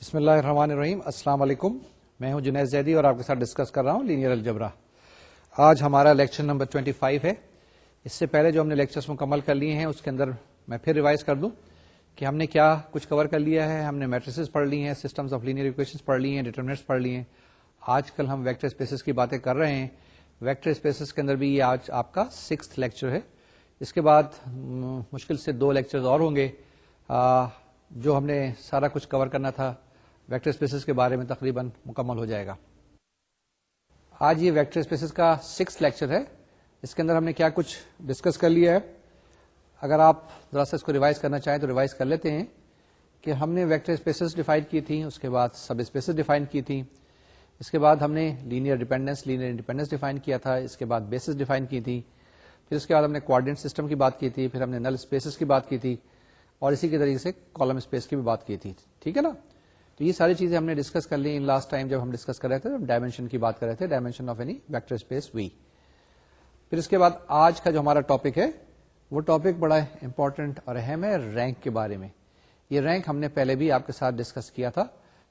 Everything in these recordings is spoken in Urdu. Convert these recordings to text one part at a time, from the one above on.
بسم اللہ الرحمن الرحیم السلام علیکم میں ہوں جنید زیدی اور آپ کے ساتھ ڈسکس کر رہا ہوں لینئر الجبرا آج ہمارا لیکچر نمبر 25 ہے اس سے پہلے جو ہم نے لیکچرز مکمل کر لیے ہیں اس کے اندر میں پھر ریوائز کر دوں کہ ہم نے کیا کچھ کور کر لیا ہے ہم نے میٹریسز پڑھ لی ہیں سسٹمز آف لینئر ایکویشنز پڑھ لی ہیں ڈیٹرمنٹس پڑھ لی ہیں آج کل ہم ویکٹر اسپیسز کی باتیں کر رہے ہیں ویکٹر اسپیسز کے اندر بھی یہ آج آپ کا سکس لیکچر ہے اس کے بعد مشکل سے دو لیکچرز اور ہوں گے جو ہم نے سارا کچھ کور کرنا تھا ویکٹر اسپیسیز کے بارے میں تقریباً مکمل ہو جائے گا آج یہ ویکٹر اسپیسیز کا سکس لیکچر ہے اس کے اندر ہم نے کیا کچھ ڈسکس کر لیا ہے اگر آپ ذرا سا اس کو ریوائز کرنا چاہیں تو ریوائز کر لیتے ہیں کہ ہم نے ویکٹر اسپیسز ڈیفائن کی تھیں اس کے بعد سب اسپیسز ڈیفائن کی تھیں اس کے بعد ہم نے linear dependence linear independence define کیا تھا اس کے بعد بیسز ڈیفائن کی تھی پھر اس کے بعد ہم نے کوارڈینٹ سسٹم کی بات کی تھی پھر ہم نے نل اسپیسز کی بات کی تھی اور اسی کے طریقے سے کالم اسپیس کی بھی بات کی تھی ٹھیک ہے نا تو یہ ساری چیزیں ہم نے ڈسکس کر لی ان لاسٹ ٹائم جب ہم ڈسکس کر رہے تھے ڈائمینشن کی بات کر رہے تھے dimension of any vector space we پھر اس کے بعد آج کا جو ہمارا ٹاپک ہے وہ ٹاپک بڑا امپورٹنٹ اور اہم ہے رینک کے بارے میں یہ رینک ہم نے پہلے بھی آپ کے ساتھ ڈسکس کیا تھا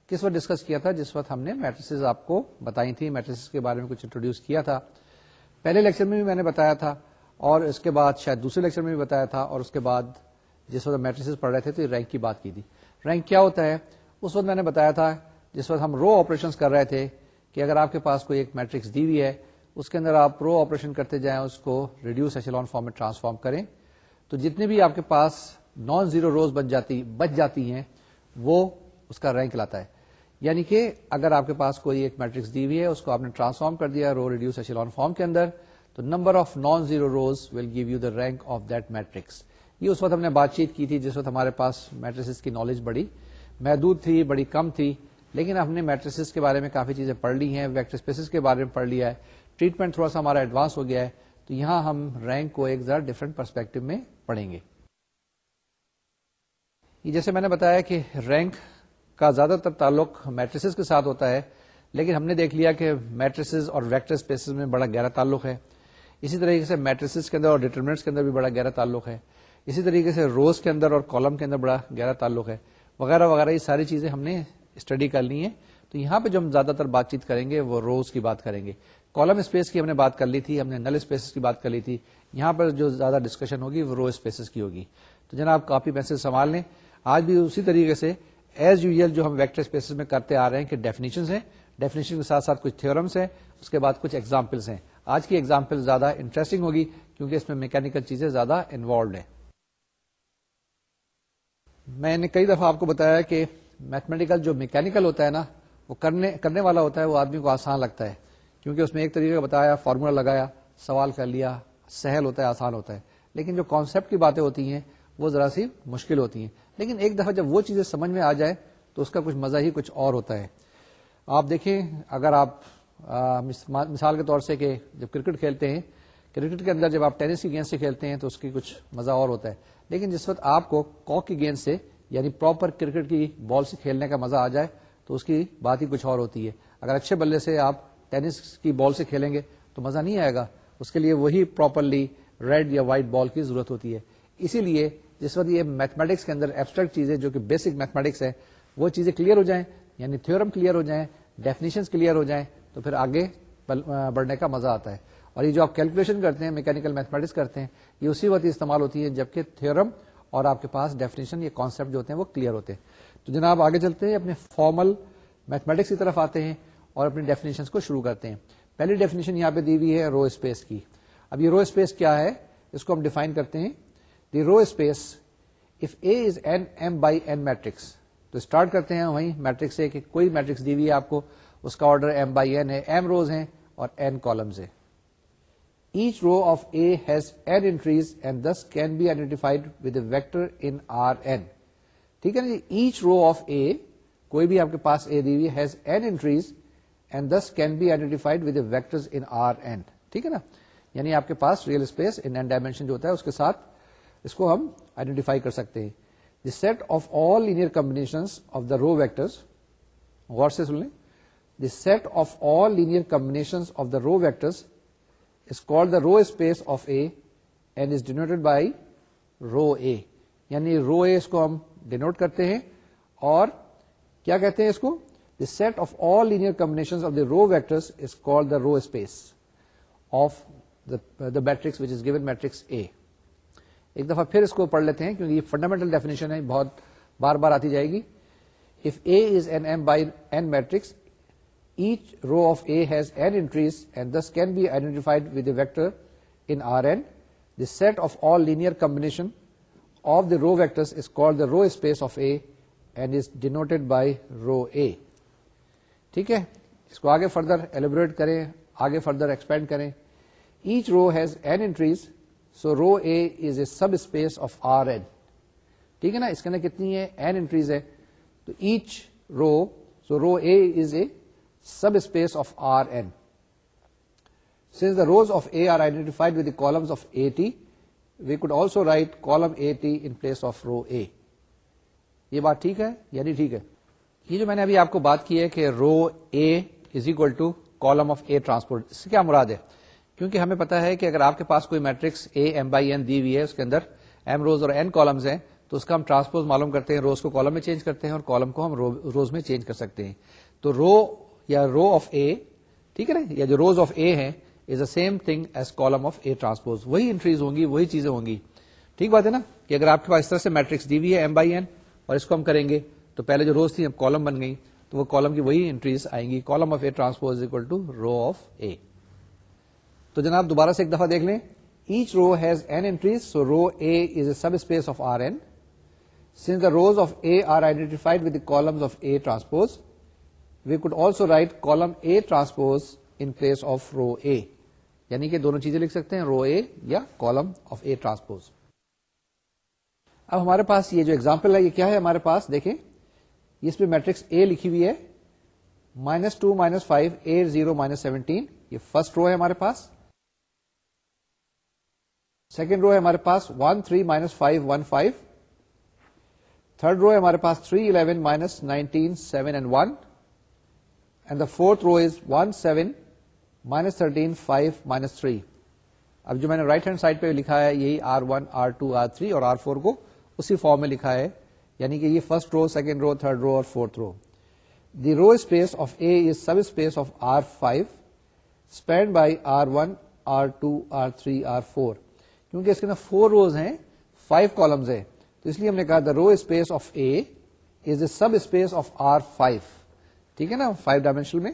کس وقت ڈسکس کیا تھا جس وقت ہم نے میٹریس آپ کو بتائی تھی میٹریس کے بارے میں کچھ انٹروڈیوس کیا تھا پہلے لیکچر میں بھی میں نے بتایا تھا اور اس کے بعد شاید دوسرے لیکچر میں بھی بتایا تھا اور اس کے بعد جس وقت میٹریس پڑھ رہے تھے تو رینک کی بات کی تھی رینک کیا ہوتا ہے اس وقت میں نے بتایا تھا جس وقت ہم رو آپریشن کر رہے تھے کہ اگر آپ کے پاس کوئی ایک میٹرکس دی ہوئی ہے اس کے اندر آپ رو آپریشن کرتے جائیں اس کو ریڈیوس ایچلون فارم میں ٹرانسفارم کریں تو جتنے بھی آپ کے پاس نان زیرو روز بچ جاتی ہیں وہ اس کا رینک لاتا ہے یعنی کہ اگر آپ کے پاس کوئی ایک میٹرکس دی ہوئی ہے اس کو آپ نے ٹرانسفارم کر دیا رو ریڈیوس ایچلون فارم کے اندر تو number of non zero rows will give you the rank of that matrix یہ اس وقت ہم نے بات چیت کی تھی جس وقت ہمارے پاس میٹرس کی نالج بڑی محدود تھی بڑی کم تھی لیکن ہم نے میٹریسز کے بارے میں کافی چیزیں پڑھ لی ہیں ویکٹر اسپیسز کے بارے میں پڑھ لیا ہے ٹریٹمنٹ تھوڑا سا ہمارا ایڈوانس ہو گیا ہے تو یہاں ہم رینک کو ایک ذرا ڈفرنٹ پرسپیکٹو میں پڑھیں گے یہ جیسے میں نے بتایا کہ رینک کا زیادہ تر تعلق میٹریسز کے ساتھ ہوتا ہے لیکن ہم نے دیکھ لیا کہ میٹریسز اور ویکٹر اسپیسز میں بڑا گہرا تعلق ہے اسی طریقے سے میٹریسز کے اندر اور ڈیٹرمنٹس کے اندر بھی بڑا گہرا تعلق ہے اسی طریقے سے روز کے اندر اور کالم کے اندر بڑا گہرا تعلق ہے وغیرہ وغیرہ یہ ساری چیزیں ہم نے اسٹڈی کر لی ہیں تو یہاں پہ جو ہم زیادہ تر بات چیت کریں گے وہ روز کی بات کریں گے کالم اسپیس کی ہم نے بات کر لی تھی ہم نے نل اسپیسز کی بات کر لی تھی یہاں پر جو زیادہ ڈسکشن ہوگی وہ روز اسپیسز کی ہوگی تو جناب کافی کاپی میسج سنبھال لیں آج بھی اسی طریقے سے ایز یو جو ہم ویکٹر اسپیسز میں کرتے آ رہے ہیں کہ ڈیفینیشن ہیں ڈیفینیشن کے ساتھ ساتھ کچھ تھیورمس ہیں اس کے بعد کچھ ایگزامپلس ہیں آج کی ایگزامپل زیادہ انٹرسٹنگ ہوگی کیونکہ اس میں میکینکل چیزیں زیادہ انوالوڈ ہیں میں نے کئی دفعہ آپ کو بتایا کہ میتھمیٹیکل جو میکینکل ہوتا ہے نا وہ کرنے کرنے والا ہوتا ہے وہ آدمی کو آسان لگتا ہے کیونکہ اس میں ایک طریقے کا بتایا فارمولا لگایا سوال کر لیا سہل ہوتا ہے آسان ہوتا ہے لیکن جو کانسیپٹ کی باتیں ہوتی ہیں وہ ذرا سی مشکل ہوتی ہیں لیکن ایک دفعہ جب وہ چیزیں سمجھ میں آ جائے تو اس کا کچھ مزہ ہی کچھ اور ہوتا ہے آپ دیکھیں اگر آپ مثال کے طور سے کہ جب کرکٹ کھیلتے ہیں کرکٹ کے اندر جب آپ ٹینس کی گیند سے کھیلتے ہیں تو اس کی کچھ مزہ اور ہوتا ہے لیکن جس وقت آپ کو کاک کی گیند سے یعنی پراپر کرکٹ کی بال سے کھیلنے کا مزہ آ جائے تو اس کی بات ہی کچھ اور ہوتی ہے اگر اچھے بلے سے آپ ٹینس کی بال سے کھیلیں گے تو مزہ نہیں آئے گا اس کے لیے وہی پراپرلی ریڈ یا وائٹ بال کی ضرورت ہوتی ہے اسی لیے جس وقت یہ میتھمیٹکس کے اندر ایبسٹریکٹ چیزیں جو کہ بیسک میتھمیٹکس ہے وہ چیزیں کلیئر ہو جائیں یعنی تھورم کلیئر ہو جائیں ڈیفینیشن کلیئر ہو جائیں تو پھر آگے بڑھنے کا مزہ آتا ہے اور یہ جو آپ کیلکولیشن کرتے ہیں میکینکل میتھمیٹکس کرتے ہیں یہ اسی وقت استعمال ہوتی ہے جبکہ تھیورم اور آپ کے پاس ڈیفینیشن یا کانسیپٹ جو ہوتے ہیں وہ کلیئر ہوتے ہیں تو جناب آگے چلتے ہیں اپنے فارمل میتھمیٹکس کی طرف آتے ہیں اور اپنے ڈیفینیشن کو شروع کرتے ہیں پہلی ڈیفینیشن یہاں پہ دی ہوئی ہے رو اسپیس کی اب یہ رو اسپیس کیا ہے اس کو ہم ڈیفائن کرتے ہیں the row space of A is an n m by matrix تو اسٹارٹ کرتے ہیں وہیں میٹرک سے کہ کوئی میٹرکس دی ہوئی ہے آپ کو اس کا آرڈر ایم بائی این ہے ایم روز ہیں اور این کالمز ہیں each row of A has n entries and this can be identified with a vector in R n ٹھیک ہے نا جی ایچ رو آف اے کوئی بھی آپ کے پاس A the has n entries and this can be identified with a vector in R n ٹھیک ہے نا یعنی آپ کے پاس real space in n dimension جو ہوتا ہے اس کے ساتھ اس کو ہم آئیڈینٹیفائی کر سکتے ہیں the set of all linear combination of the row vector غور سے سن لیں the set of all linear combination of the row vectors row space of A is denoted by row A یعنی رو اے اس کو ہم ڈینوٹ کرتے ہیں اور کیا کہتے ہیں اس کو set of of all linear combination the row is call the the row space of matrix which is given matrix A ایک دفعہ پھر اس کو پڑھ لیتے ہیں کیونکہ یہ فنڈامنٹل ڈیفینیشن ہے بہت بار بار آتی جائے گی if A is an M by N matrix each row of A has n entries and this can be identified with vector set of all لیئر combination of the row vectors space of A and denoted by row A ٹھیک ہے اس کو آگے فردر ایلبریٹ کریں آگے فردر ایکسپینڈ کریں each row has N entries so row A is a sub space of R n ٹھیک ہے نا اس کے نا کتنی ہے این اینٹریز ہے تو each row so row A is a subspace of R N since the rows of A are identified with columns of A T we could also write column A T in place of row A یہ بات ٹھیک ہے یا نہیں ٹھیک ہے یہ جو میں نے ابھی آپ کو بات کی ہے کہ row A is equal to column of A transport اس سے کیا مراد ہے کیونکہ ہمیں پتا ہے کہ اگر آپ کے پاس کوئی matrix A m by n دی ہوئی ہے اس کے اندر ایم روز اور این کالمز ہیں تو اس کا ہم ٹرانسپورٹ معلوم کرتے ہیں روز کو کالم میں چینج کرتے ہیں اور کالم کو ہم روز میں چینج کر سکتے ہیں تو رو یا رو آف اے ٹھیک ہے نا یا جو روز آف اے ہے is a same thing as column of A transpose وہی انٹریز ہوں گی وہی چیزیں ہوں گی ٹھیک بات ہے نا کہ اگر آپ کے پاس اس طرح میٹرکس ڈی وی ہے اور اس کو ہم کریں گے تو پہلے جو روز تھی اب کالم بن گئی تو وہ کالم کی وہی انٹریز آئیں گی column of A transpose equal to row of A تو جناب دوبارہ سے ایک دفعہ دیکھ لیں each row has N entries so row A is a subspace of R N since the rows of A are identified with columns of A transpose we could also write column A transpose in place of row A یعنی کہ دونوں چیزیں لکھ سکتے ہیں رو اے یا کالم آف اے ٹرانسپوز اب ہمارے پاس یہ جو ایگزامپل ہے یہ کیا ہے ہمارے پاس دیکھیں اس پہ میٹرکس اے لکھی ہوئی ہے minus two minus five A zero minus seventeen یہ فرسٹ رو ہے ہمارے پاس سیکنڈ رو ہے ہمارے پاس one three minus five one five third row ہے ہمارے پاس three eleven minus nineteen seven and one and the fourth row is one seven minus thirteen five minus three اب جو میں نے رائٹ ہینڈ سائڈ پہ لکھا ہے یہی R one R two R three اور آر فور کو اسی فارم میں لکھا ہے یعنی کہ یہ first row second row third row اور fourth row the row space of A is sub space of R five spanned by R one R two R three R four کیونکہ اس کے اندر فور روز ہیں فائیو کالمز ہیں تو اس لیے ہم نے کہا the row space of A is a subspace of R five ٹھیک ہے نا فائیو ڈائمینشن میں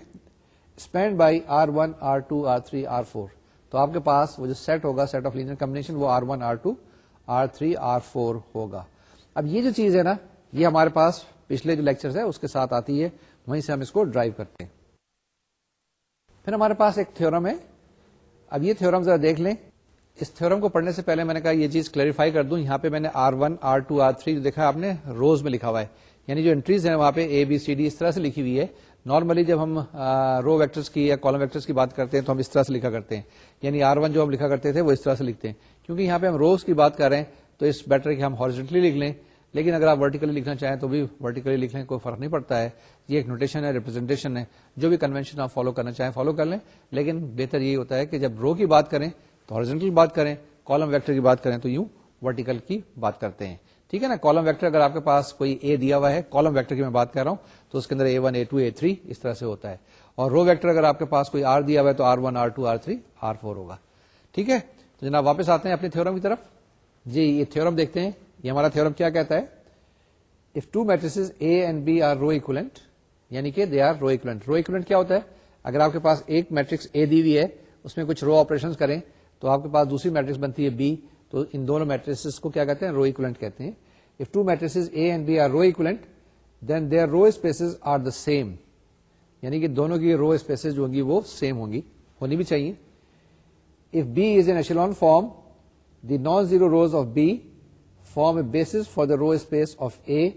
spanned by R one R two R three R four تو آپ کے پاس وہ جو سیٹ ہوگا سیٹ آف لینئر کمبنیشن وہ R one R two R three R four ہوگا اب یہ جو چیز ہے نا یہ ہمارے پاس پچھلے جو لیکچر ہے اس کے ساتھ آتی ہے وہیں سے ہم اس کو ڈرائیو کرتے ہیں پھر ہمارے پاس ایک تھورم ہے اب یہ تھورم ذرا دیکھ لیں اس تھورم کو پڑھنے سے پہلے میں نے کہا یہ چیز کلیریفائی کر دوں یہاں پہ میں نے R one R two R three جو دیکھا آپ نے روز میں لکھا ہوا ہے یعنی جو انٹریز ہیں وہاں پہ اے بی سی ڈی اس طرح سے لکھی ہوئی ہے نارملی جب ہم رو ویکٹرس کی یا کالم ویکٹرس کی بات کرتے ہیں تو ہم اس طرح سے لکھا کرتے ہیں یعنی آر ون جو ہم لکھا کرتے تھے وہ اس طرح سے لکھتے ہیں کیونکہ یہاں پہ ہم روز کی بات کر رہے ہیں تو اس بیٹر کے ہم ہارجنٹلی لکھ لیں لیکن اگر آپ ورٹیکلی لکھنا چاہیں تو بھی ورٹیکلی لکھ لیں کوئی فرق نہیں پڑتا ہے یہ ایک نوٹیشن ہے ریپرزینٹیشن ہے جو بھی کنوینشن آپ فالو کرنا چاہیں فالو کر لیں لیکن بہتر یہ ہوتا ہے کہ جب رو کی بات کریں تو ہارجنٹل بات کریں کالم ویکٹر کی بات کریں تو یوں ورٹیکل کی بات کرتے ہیں ٹھیک ہے نا کالم ویکٹر اگر آپ کے پاس کوئی اے دیا ہوا ہے کالم ویکٹر کی میں بات کر رہا ہوں تو اس کے اندر A one A two A three اس طرح سے ہوتا ہے اور رو ویکٹر اگر آپ کے پاس کوئی آر دیا ہوا ہے تو R one R two R three R four ہوگا ٹھیک ہے تو جناب واپس آتے ہیں اپنے تھورم کی طرف جی یہ تھورم دیکھتے ہیں یہ ہمارا تھورم کیا کہتا ہے if two A and B are row equivalent یعنی کہ دے آر رو اکولنٹ رو اکولنٹ کیا ہوتا ہے اگر آپ کے پاس ایک میٹرکس اے دی ہوئی ہے اس میں کچھ رو آپریشن کریں تو آپ کے پاس دوسری میٹرکس بنتی ہے بی تو ان دونوں میٹریس کو کیا کہتے ہیں رو اکولنٹ کہتے ہیں if two A and B are are row row equivalent then the same یعنی کہ دونوں کی رو اسپیس جو ہوں گی وہ سیم ہوں گی ہونی بھی چاہیے if B is in form the non zero rows of B form a basis for the row space of A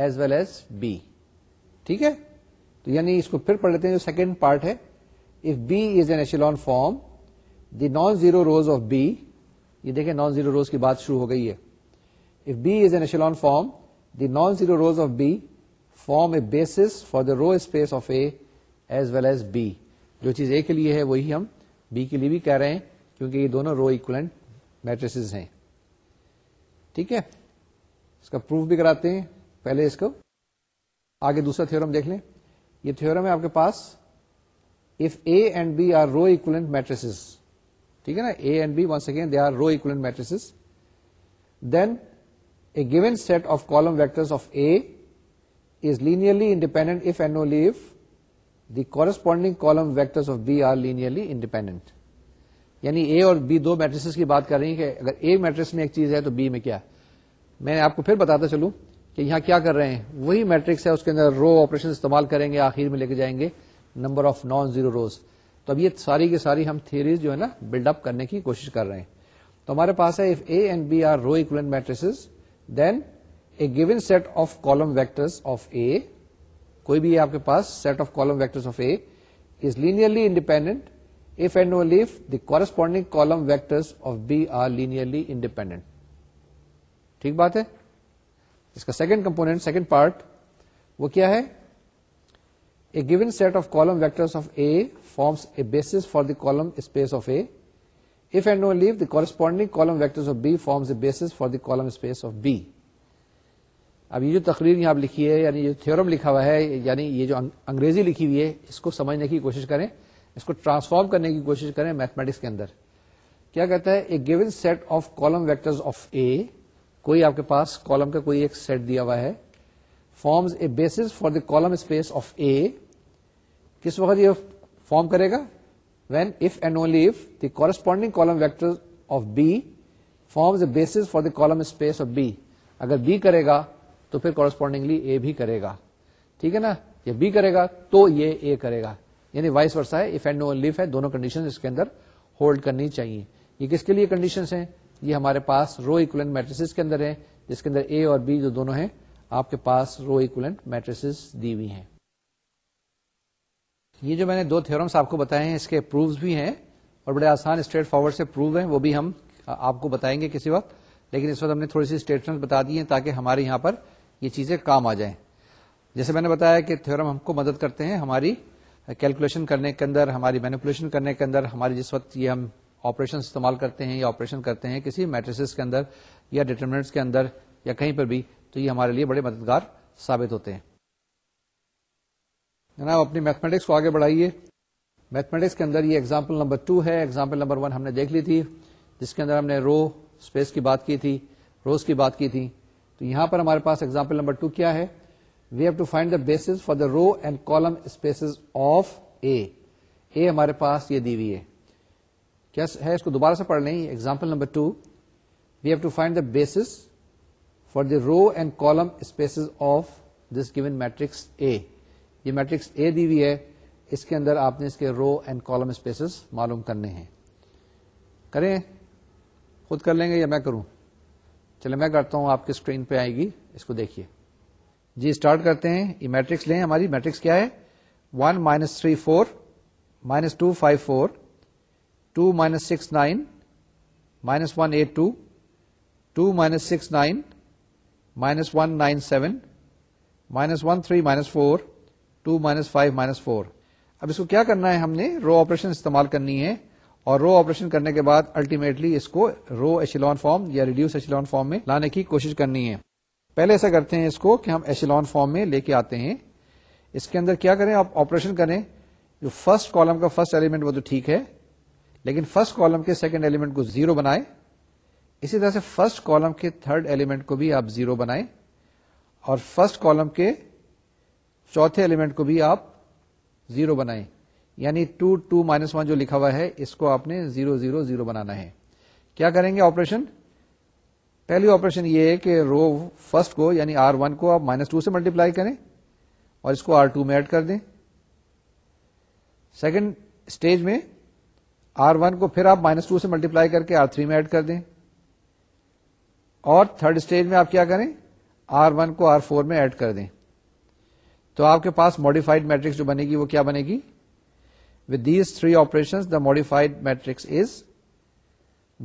as well as B ٹھیک ہے تو یعنی اس کو پھر پڑھ لیتے ہیں جو سیکنڈ پارٹ ہے if B is in echelon form the non zero rows of B یہ دیکھیں نان زیرو روز کی بات شروع ہو گئی ہے if B is in form the non zero rows of B form a basis for the row space of A as well as B جو چیز اے کے لیے ہے وہی ہم بی کے لیے بھی کہہ رہے ہیں کیونکہ یہ دونوں رو اکولنٹ میٹریس ہیں ٹھیک ہے اس کا پروف بھی کراتے ہیں پہلے اس کو آگے دوسرا تھورم دیکھ لیں یہ تھیورم ہے آپ کے پاس if A and B are row equivalent matrices ٹھیک ہے نا A and B one second they are row روٹریس then A given set of column of A ویکٹرلی independent the corresponding column vector of B are linearly independent یعنی اے اور بی دو میٹریس کی بات کر رہی ہیں کہ اگر اے میٹرس میں ایک چیز ہے تو بی میں کیا میں آپ کو پھر بتاتا چلوں کہ یہاں کیا کر رہے ہیں وہی میٹرکس ہے اس کے اندر رو آپریشن استعمال کریں گے آخر میں لے کے جائیں گے number of non zero rows تو اب یہ ساری کی ساری ہم تھیریز جو ہے نا بلڈ اپ کرنے کی کوشش کر رہے ہیں تو ہمارے پاس ہے if A and B are row matrices then A given set of column vector کوئی بھی آپ کے پاس set of column of A is linearly independent if and the corresponding column vector of B are linearly independent ٹھیک بات ہے اس کا سیکنڈ کمپونیٹ سیکنڈ پارٹ وہ کیا ہے given set of column vectors of A forms a basis for the column space of A. If and only if the corresponding column vectors of B forms a basis for the column space of B. اب یہ جو تقریر یہاں لکھی ہے یعنی یہ تھیورم لکھا ہوا ہے یعنی یہ جو انگریزی لکھی ہوئی ہے اس کو سمجھنے کی کوشش کریں اس کو ٹرانسفارم کرنے کی کوشش کریں میتھمیٹکس کے اندر کیا کہتا ہے A given set of column vector of A کوئی آپ کے پاس کالم کا کوئی ایک سیٹ دیا ہوا ہے forms a basis for the column space of A کس وقت یہ فارم کرے گا when if and only if the corresponding column vector of B forms a basis for the column space of B اگر بی کرے گا تو پھر کورسپونڈنگلی اے بھی کرے گا ٹھیک ہے نا یہ بی کرے گا تو یہ اے کرے گا یعنی وائس ورسا ہے اف اینڈ نو لیف ہے دونوں کنڈیشن اس کے اندر ہولڈ کرنی چاہیے یہ کس کے لیے کنڈیشنس ہیں یہ ہمارے پاس رو اکولنٹ میٹریسز کے اندر ہیں جس کے اندر اے اور بی جو دونوں ہیں آپ کے پاس رو اکولنٹ میٹریسز دی ہوئی ہیں یہ جو میں نے دو تھیورمس آپ کو بتائے ہیں اس کے پروفس بھی ہیں اور بڑے آسان اسٹریٹ فارورڈ سے پروو ہیں وہ بھی ہم آپ کو بتائیں گے کسی وقت لیکن اس وقت ہم نے تھوڑی سی اسٹیٹمنٹ بتا دی ہیں تاکہ ہمارے یہاں پر یہ چیزیں کام آ جائیں جیسے میں نے بتایا کہ تھورم ہم کو مدد کرتے ہیں ہماری کیلکولیشن کرنے کے اندر ہماری مینوکولیشن کرنے کے اندر ہماری جس وقت یہ ہم آپریشن استعمال کرتے ہیں یا آپریشن کرتے ہیں کسی میٹریس کے اندر یا ڈیٹرمنٹس کے اندر یا کہیں پر بھی تو یہ ہمارے لیے بڑے مددگار ثابت ہوتے ہیں جناب اپنی میتھمیٹکس کو آگے بڑھائیے میتھمیٹکس کے اندر یہ ایگزامپل نمبر ٹو ہے ایگزامپل نمبر ون ہم نے دیکھ لی تھی جس کے اندر ہم نے رو اسپیس کی بات کی تھی روز کی بات کی تھی تو یہاں پر ہمارے پاس ایگزامپل نمبر ٹو کیا ہے we have to find the basis for the row and column spaces of A A ہمارے پاس یہ دی کیا ہے اس کو دوبارہ سے پڑھ لیں example number two we have to find the basis for the row and column spaces of this given matrix A یہ میٹرکس اے دی ہوئی ہے اس کے اندر آپ نے اس کے رو اینڈ کالم اسپیسز معلوم کرنے ہیں کریں خود کر لیں گے یا میں کروں چلے میں کرتا ہوں آپ کی اسکرین پہ آئے گی اس کو دیکھیے جی اسٹارٹ کرتے ہیں یہ میٹرکس لیں ہماری میٹرکس کیا ہے one minus three four minus two five four two minus six nine minus one eight two two minus six nine minus one nine seven minus one three minus four minus five minus four اب اس کو کیا کرنا ہے ہم نے رو آپریشن استعمال کرنی ہے اور رو آپریشن کرنے کے بعد الٹیمیٹلی اس کو رو ایشلون فارم یا ریڈیوس فارم میں لانے کی کوشش کرنی ہے پہلے ایسا کرتے ہیں اس کو کہ ہم ایشیلون فارم میں لے کے آتے ہیں اس کے اندر کیا کریں آپ آپریشن کریں جو فرسٹ کالم کا فرسٹ ایلیمنٹ وہ تو ٹھیک ہے لیکن فرسٹ کالم کے سیکنڈ ایلیمنٹ کو زیرو بنائے اسی طرح سے فرسٹ کالم کے تھرڈ ایلیمنٹ کو بھی آپ زیرو بنائیں اور فرسٹ کالم کے چوتھے ایلیمنٹ کو بھی آپ زیرو بنائیں یعنی ٹو ٹو مائنس ون جو لکھا ہوا ہے اس کو آپ نے زیرو زیرو زیرو بنانا ہے کیا کریں گے آپریشن پہلی آپریشن یہ ہے کہ رو فرسٹ کو یعنی آر ون کو آپ مائنس ٹو سے ملٹیپلائی کریں اور اس کو آر ٹو میں ایڈ کر دیں سیکنڈ اسٹیج میں آر ون کو پھر آپ مائنس ٹو سے ملٹیپلائی کر کے آر تھری میں ایڈ کر دیں اور تھرڈ اسٹیج میں آپ کیا کریں آر ون کو آر فور میں ایڈ کر دیں تو آپ کے پاس ماڈیفائڈ میٹرکس جو بنے گی وہ کیا بنے گی with these three operation the modified matrix is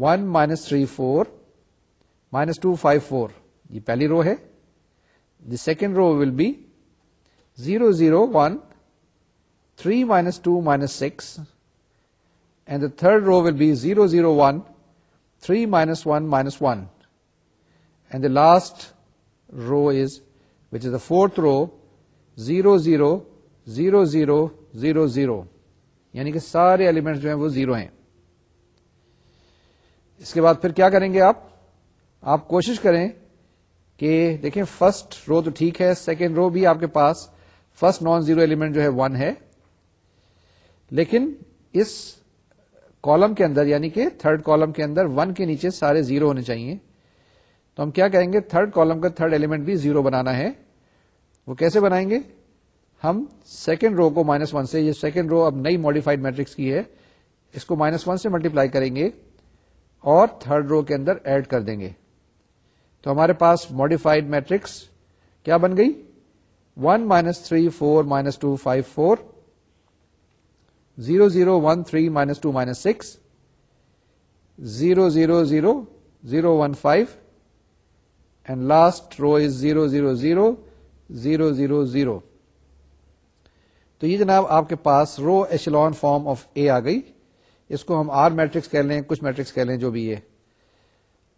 one minus three four minus two five four یہ پہلی رو ہے the second row will be zero zero one three minus two minus six and the third row will be zero zero one three minus one minus one and the last row is which is the fourth row zero zero zero zero zero zero یعنی کہ سارے ایلیمنٹ جو ہیں وہ زیرو ہیں اس کے بعد پھر کیا کریں گے آپ آپ کوشش کریں کہ دیکھیں فرسٹ رو تو ٹھیک ہے سیکنڈ رو بھی آپ کے پاس فرسٹ نان زیرو ایلیمنٹ جو ہے ون ہے لیکن اس کالم کے اندر یعنی کہ تھرڈ کالم کے اندر ون کے نیچے سارے زیرو ہونے چاہیے تو ہم کیا کہیں گے تھرڈ کالم کا تھرڈ ایلیمنٹ بھی زیرو بنانا ہے وہ کیسے بنائیں گے ہم سیکنڈ رو کو مائنس ون سے یہ سیکنڈ رو اب نئی ماڈیفائڈ میٹرکس کی ہے اس کو مائنس ون سے ملٹی پلائی کریں گے اور تھرڈ رو کے اندر ایڈ کر دیں گے تو ہمارے پاس ماڈیفائڈ میٹرکس کیا بن گئی one minus three four minus two five four zero zero one three minus two minus six zero zero zero zero one five and last row is zero zero zero zero یہ جناب آپ کے پاس row echelon form of A آ گئی اس کو ہم آر میٹرکس کہہ لیں کچھ میٹرکس کہہ لیں جو بھی ہے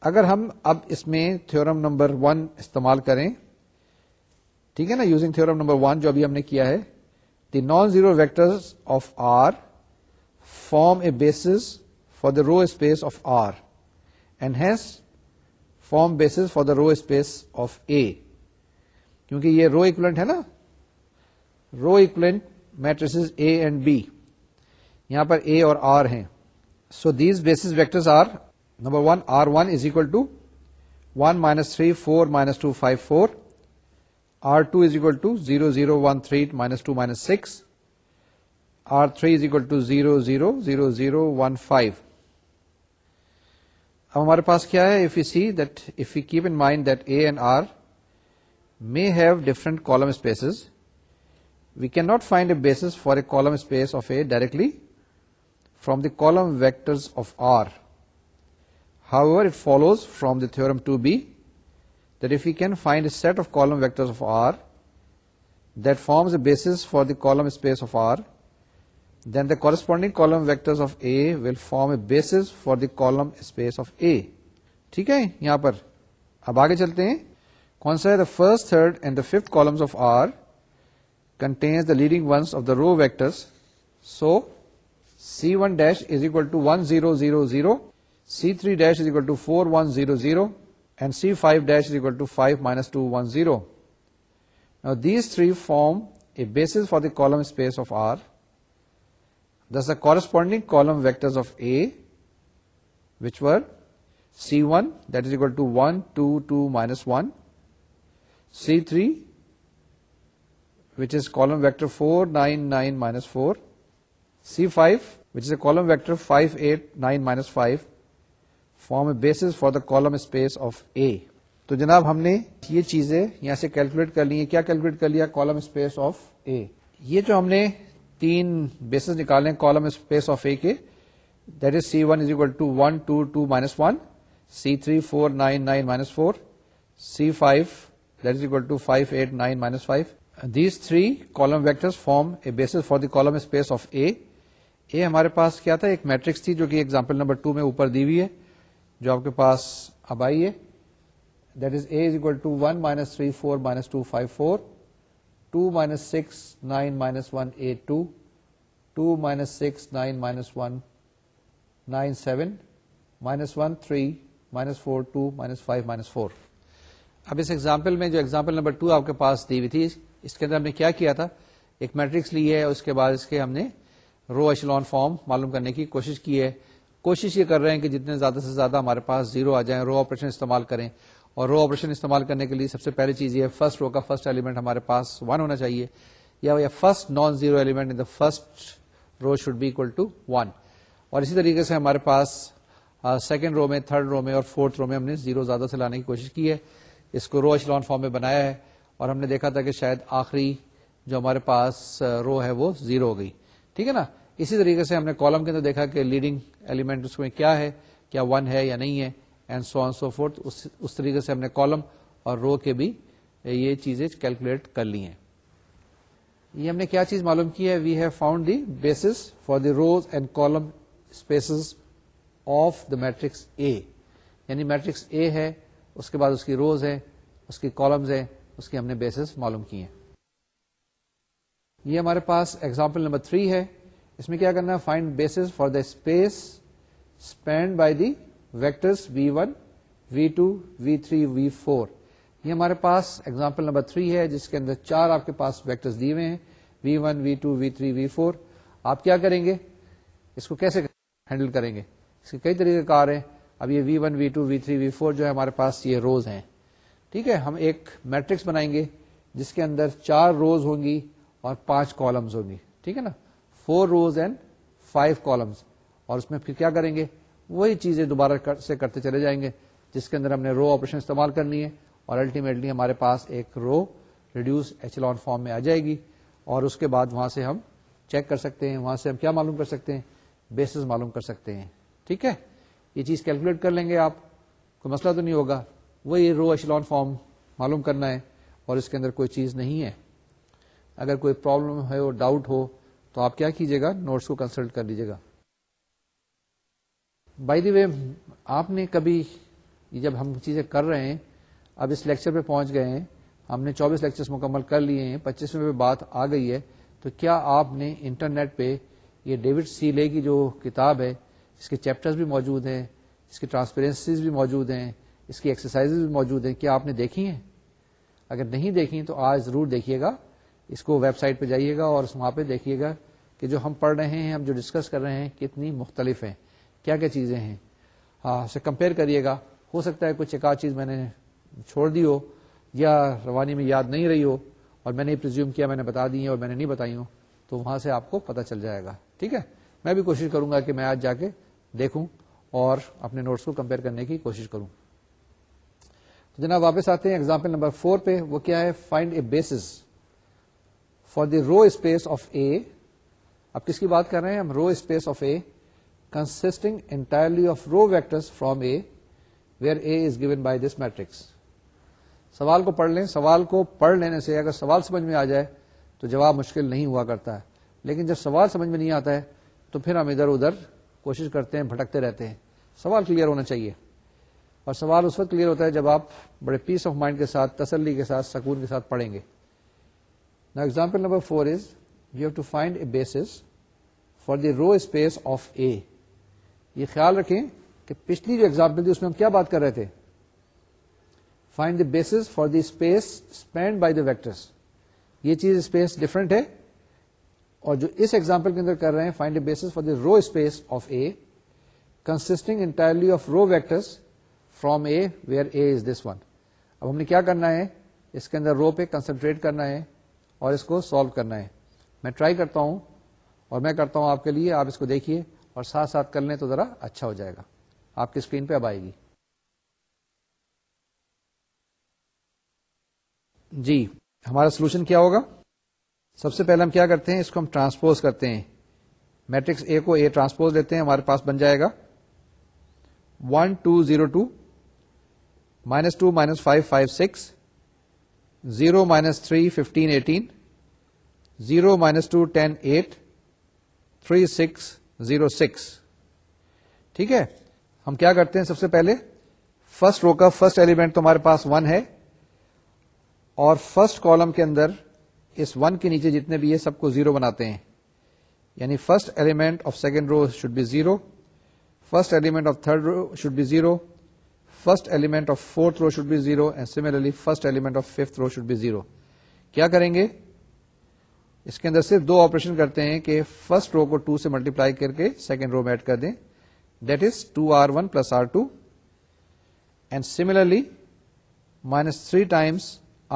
اگر ہم اب اس میں تھورم نمبر ون استعمال کریں ٹھیک ہے نا یوزنگ تھورم نمبر ون جو ابھی ہم نے کیا ہے the non zero vector of R form a basis for the row space of R and hence form basis for the row space of A کیونکہ یہ رو اکولنٹ ہے نا row equivalent matrices A and B یہاں پر اے اور آر ہیں so these base vector are number one R one is equal to one minus three four minus two five four R two is equal to zero zero one three minus two minus six R three is equal to zero zero zero zero one five اب ہمارے پاس کیا ہے if you see that if you keep in mind that A and R may have different column spaces we can not find a basis for a column space of A directly from the column vectors of R however it follows from the theorem two but if you can find set of column vector of R the forms a basis for the column space of R then the corresponding column vector of A will form a basis for the column space of A ٹھیک ہے یہاں پر اب آگے چلتے ہیں Consider the first, third, and the fifth columns of R contains the leading ones of the row vectors. So, C1 dash is equal to 1000, C3 dash is equal to 4100, and C5 dash is equal to 5 minus 210. Now, these three form a basis for the column space of R. Thus, the corresponding column vectors of A, which were C1, that is equal to 1, 2, 2, minus 1, C three which is column vector four nine nine minus four C five which is a column vector five eight nine minus five form a base for the column space of A تو جناب ہم نے یہ چیزیں یہاں سے کیلکولیٹ کر لی ہیں کیا کیلکولیٹ کر لیا کالم اسپیس آف اے یہ جو ہم نے تین بیسز نکالے ہیں کالم اسپیس آف اے کے that is C one is equal to one two two minus one C three four nine nine minus four C five that is equal to 5, 5. 8, 9, minus These three column vectors form a basis for the column space of A. A ہمارے پاس کیا تھا ایک میٹرکس تھی جو کہ ایگزامپل نمبر 2 میں اوپر دی ہوئی ہے جو آپ کے پاس اب آئی ہے six nine minus one eight two two minus six nine minus one nine seven minus one three minus four two minus five minus four اب اس ایگزامپل میں جو ایگزامپل نمبر ٹو آپ کے پاس دی ہوئی تھی اس کے اندر ہم نے کیا کیا تھا ایک میٹرکس لی ہے اس کے بعد اس کے ہم نے رو اشلون فارم معلوم کرنے کی کوشش کی ہے کوشش یہ کر رہے ہیں کہ جتنے زیادہ سے زیادہ ہمارے پاس زیرو آ جائیں رو آپریشن استعمال کریں اور رو آپریشن استعمال کرنے کے لیے سب سے پہلی چیز یہ فرسٹ رو کا فرسٹ ایلیمنٹ ہمارے پاس ون ہونا چاہیے یا first non zero element in the first row should be equal to one اور اسی طریقے سے ہمارے پاس سیکنڈ رو میں تھرڈ رو میں اور فورتھ رو میں ہم نے زیرو زیادہ سے لانے کی کوشش کی ہے اس کو رو اشلان فارم میں بنایا ہے اور ہم نے دیکھا تھا کہ شاید آخری جو ہمارے پاس رو ہے وہ زیرو ہو گئی ٹھیک ہے نا اسی طریقے سے ہم نے کالم کے اندر دیکھا کہ لیڈنگ ایلیمنٹ اس میں کیا ہے کیا ون ہے یا نہیں ہے and so so on fourth اس طریقے سے ہم نے کالم اور رو کے بھی یہ چیزیں کیلکولیٹ کر لی ہیں یہ ہم نے کیا چیز معلوم کی ہے we have found the base for the rows and column spaces of the matrix A یعنی میٹرکس اے ہے اس کے بعد اس کی روز ہے اس کی کالمز ہے اس کی ہم نے بیسز معلوم کی ہیں یہ ہمارے پاس ایگزامپل نمبر تھری ہے اس میں کیا کرنا ہے find basis for the space spanned by the vector V one V two V three V four یہ ہمارے پاس ایگزامپل نمبر تھری ہے جس کے اندر چار آپ کے پاس ویکٹر دیے ہوئے ہیں V one V two V three V four آپ کیا کریں گے اس کو کیسے ہینڈل کریں گے اس کے کئی طریقے کار ہیں اب یہ V one V two V three V four جو ہے ہمارے پاس یہ روز ہیں ٹھیک ہے ہم ایک میٹرکس بنائیں گے جس کے اندر چار روز ہوں گی اور پانچ کالمز ہوں گی ٹھیک ہے نا four rows and five columns اور اس میں پھر کیا کریں گے وہی چیزیں دوبارہ سے کرتے چلے جائیں گے جس کے اندر ہم نے رو آپریشن استعمال کرنی ہے اور الٹیمیٹلی ہمارے پاس ایک رو ریڈیوس ایچلون فارم میں آ جائے گی اور اس کے بعد وہاں سے ہم چیک کر سکتے ہیں وہاں سے ہم کیا معلوم کر سکتے ہیں بیسز معلوم کر سکتے ہیں ٹھیک ہے یہ چیز کیلکولیٹ کر لیں گے آپ کو مسئلہ تو نہیں ہوگا وہی رو اشلون فارم معلوم کرنا ہے اور اس کے اندر کوئی چیز نہیں ہے اگر کوئی پرابلم ہے اور ڈاؤٹ ہو تو آپ کیا کیجیے گا نوٹس کو کنسلٹ کر لیجیے گا بائی دی وے آپ نے کبھی جب ہم چیزیں کر رہے ہیں اب اس لیکچر پہ پہنچ گئے ہیں ہم نے چوبیس لیکچر مکمل کر لیے ہیں پچیس پہ بات آ گئی ہے تو کیا آپ نے انٹرنیٹ پہ یہ ڈیوڈ سی لے کی جو کتاب ہے اس کے چیپٹرز بھی موجود ہیں اس کی ٹرانسپیرنسیز بھی موجود ہیں اس کی ایکسرسائز بھی موجود ہیں کیا آپ نے دیکھی ہیں اگر نہیں دیکھی تو آج ضرور دیکھیے گا اس کو ویب سائٹ پہ جائیے گا اور وہاں پہ دیکھیے گا کہ جو ہم پڑھ رہے ہیں ہم جو ڈسکس کر رہے ہیں کتنی مختلف ہیں کیا کیا چیزیں ہیں ہاں اسے کمپیئر کریے گا ہو سکتا ہے کچھ ایک آدھ چیز میں نے چھوڑ دی ہو یا روانی میں یاد نہیں رہی ہو اور میں نے پرزیوم کیا میں نے بتا دی ہے اور میں نے نہیں بتائی ہوں تو وہاں سے آپ کو پتہ چل جائے گا ٹھیک ہے میں بھی کوشش کروں گا کہ میں آج جا کے دیکھوں اور اپنے نوٹس کو کمپیئر کرنے کی کوشش کروں جناب واپس آتے ہیں اگزامپل نمبر فور پہ وہ کیا ہے find a base for the row space of A اب کس کی بات کر رہے ہیں ہم row space of A consisting entirely of row vector from A where A is given by this matrix سوال کو پڑھ لیں سوال کو پڑھ لینے سے اگر سوال سمجھ میں آ جائے تو جواب مشکل نہیں ہوا کرتا ہے لیکن جب سوال سمجھ میں نہیں آتا ہے تو پھر ہم ادھر ادھر کوشش کرتے ہیں بھٹکتے رہتے ہیں سوال کلیئر ہونا چاہیے اور سوال اس وقت کلیئر ہوتا ہے جب آپ بڑے پیس آف مائنڈ کے ساتھ تسلی کے ساتھ سکون کے ساتھ پڑھیں گے نا example number four is you have to find a A for the row space of یہ خیال رکھیں کہ پچھلی جو ایگزامپل تھی اس میں ہم کیا بات کر رہے تھے find the base for the space spanned by the vectors یہ چیز اسپیس ڈفرنٹ ہے اور جو اس ایگزامپل کے اندر کر رہے ہیں find a base for the row space of A consisting entirely of row vector from A where A is this one اب ہم نے کیا کرنا ہے اس کے اندر رو پہ کنسنٹریٹ کرنا ہے اور اس کو سالو کرنا ہے میں ٹرائی کرتا ہوں اور میں کرتا ہوں آپ کے لیے آپ اس کو دیکھیے اور ساتھ ساتھ کر لیں تو ذرا اچھا ہو جائے گا آپ کی اسکرین پہ اب آئے گی جی ہمارا سولوشن کیا ہوگا سب سے پہلے ہم کیا کرتے ہیں اس کو ہم ٹرانسپوز کرتے ہیں میٹرکس اے کو اے ٹرانسپوز لیتے ہیں ہمارے پاس بن جائے گا one two zero two minus two minus five five six zero minus three fifteen eighteen zero minus two ten eight three six zero six ٹھیک ہے ہم کیا کرتے ہیں سب سے پہلے فرسٹ رو کا فرسٹ ایلیمنٹ تو ہمارے پاس ون ہے اور فرسٹ کالم کے اندر اس ون کے نیچے جتنے بھی یہ سب کو زیرو بناتے ہیں یعنی first element of second row should be zero first element of third row should be zero first element of fourth row should be zero and similarly first element of fifth row should be zero کیا کریں گے اس کے اندر صرف دو آپریشن کرتے ہیں کہ فرسٹ رو کو ٹو سے ملٹیپلائی کر کے سیکنڈ رو میں ایڈ کر دیں that is two R one plus R two and similarly minus three times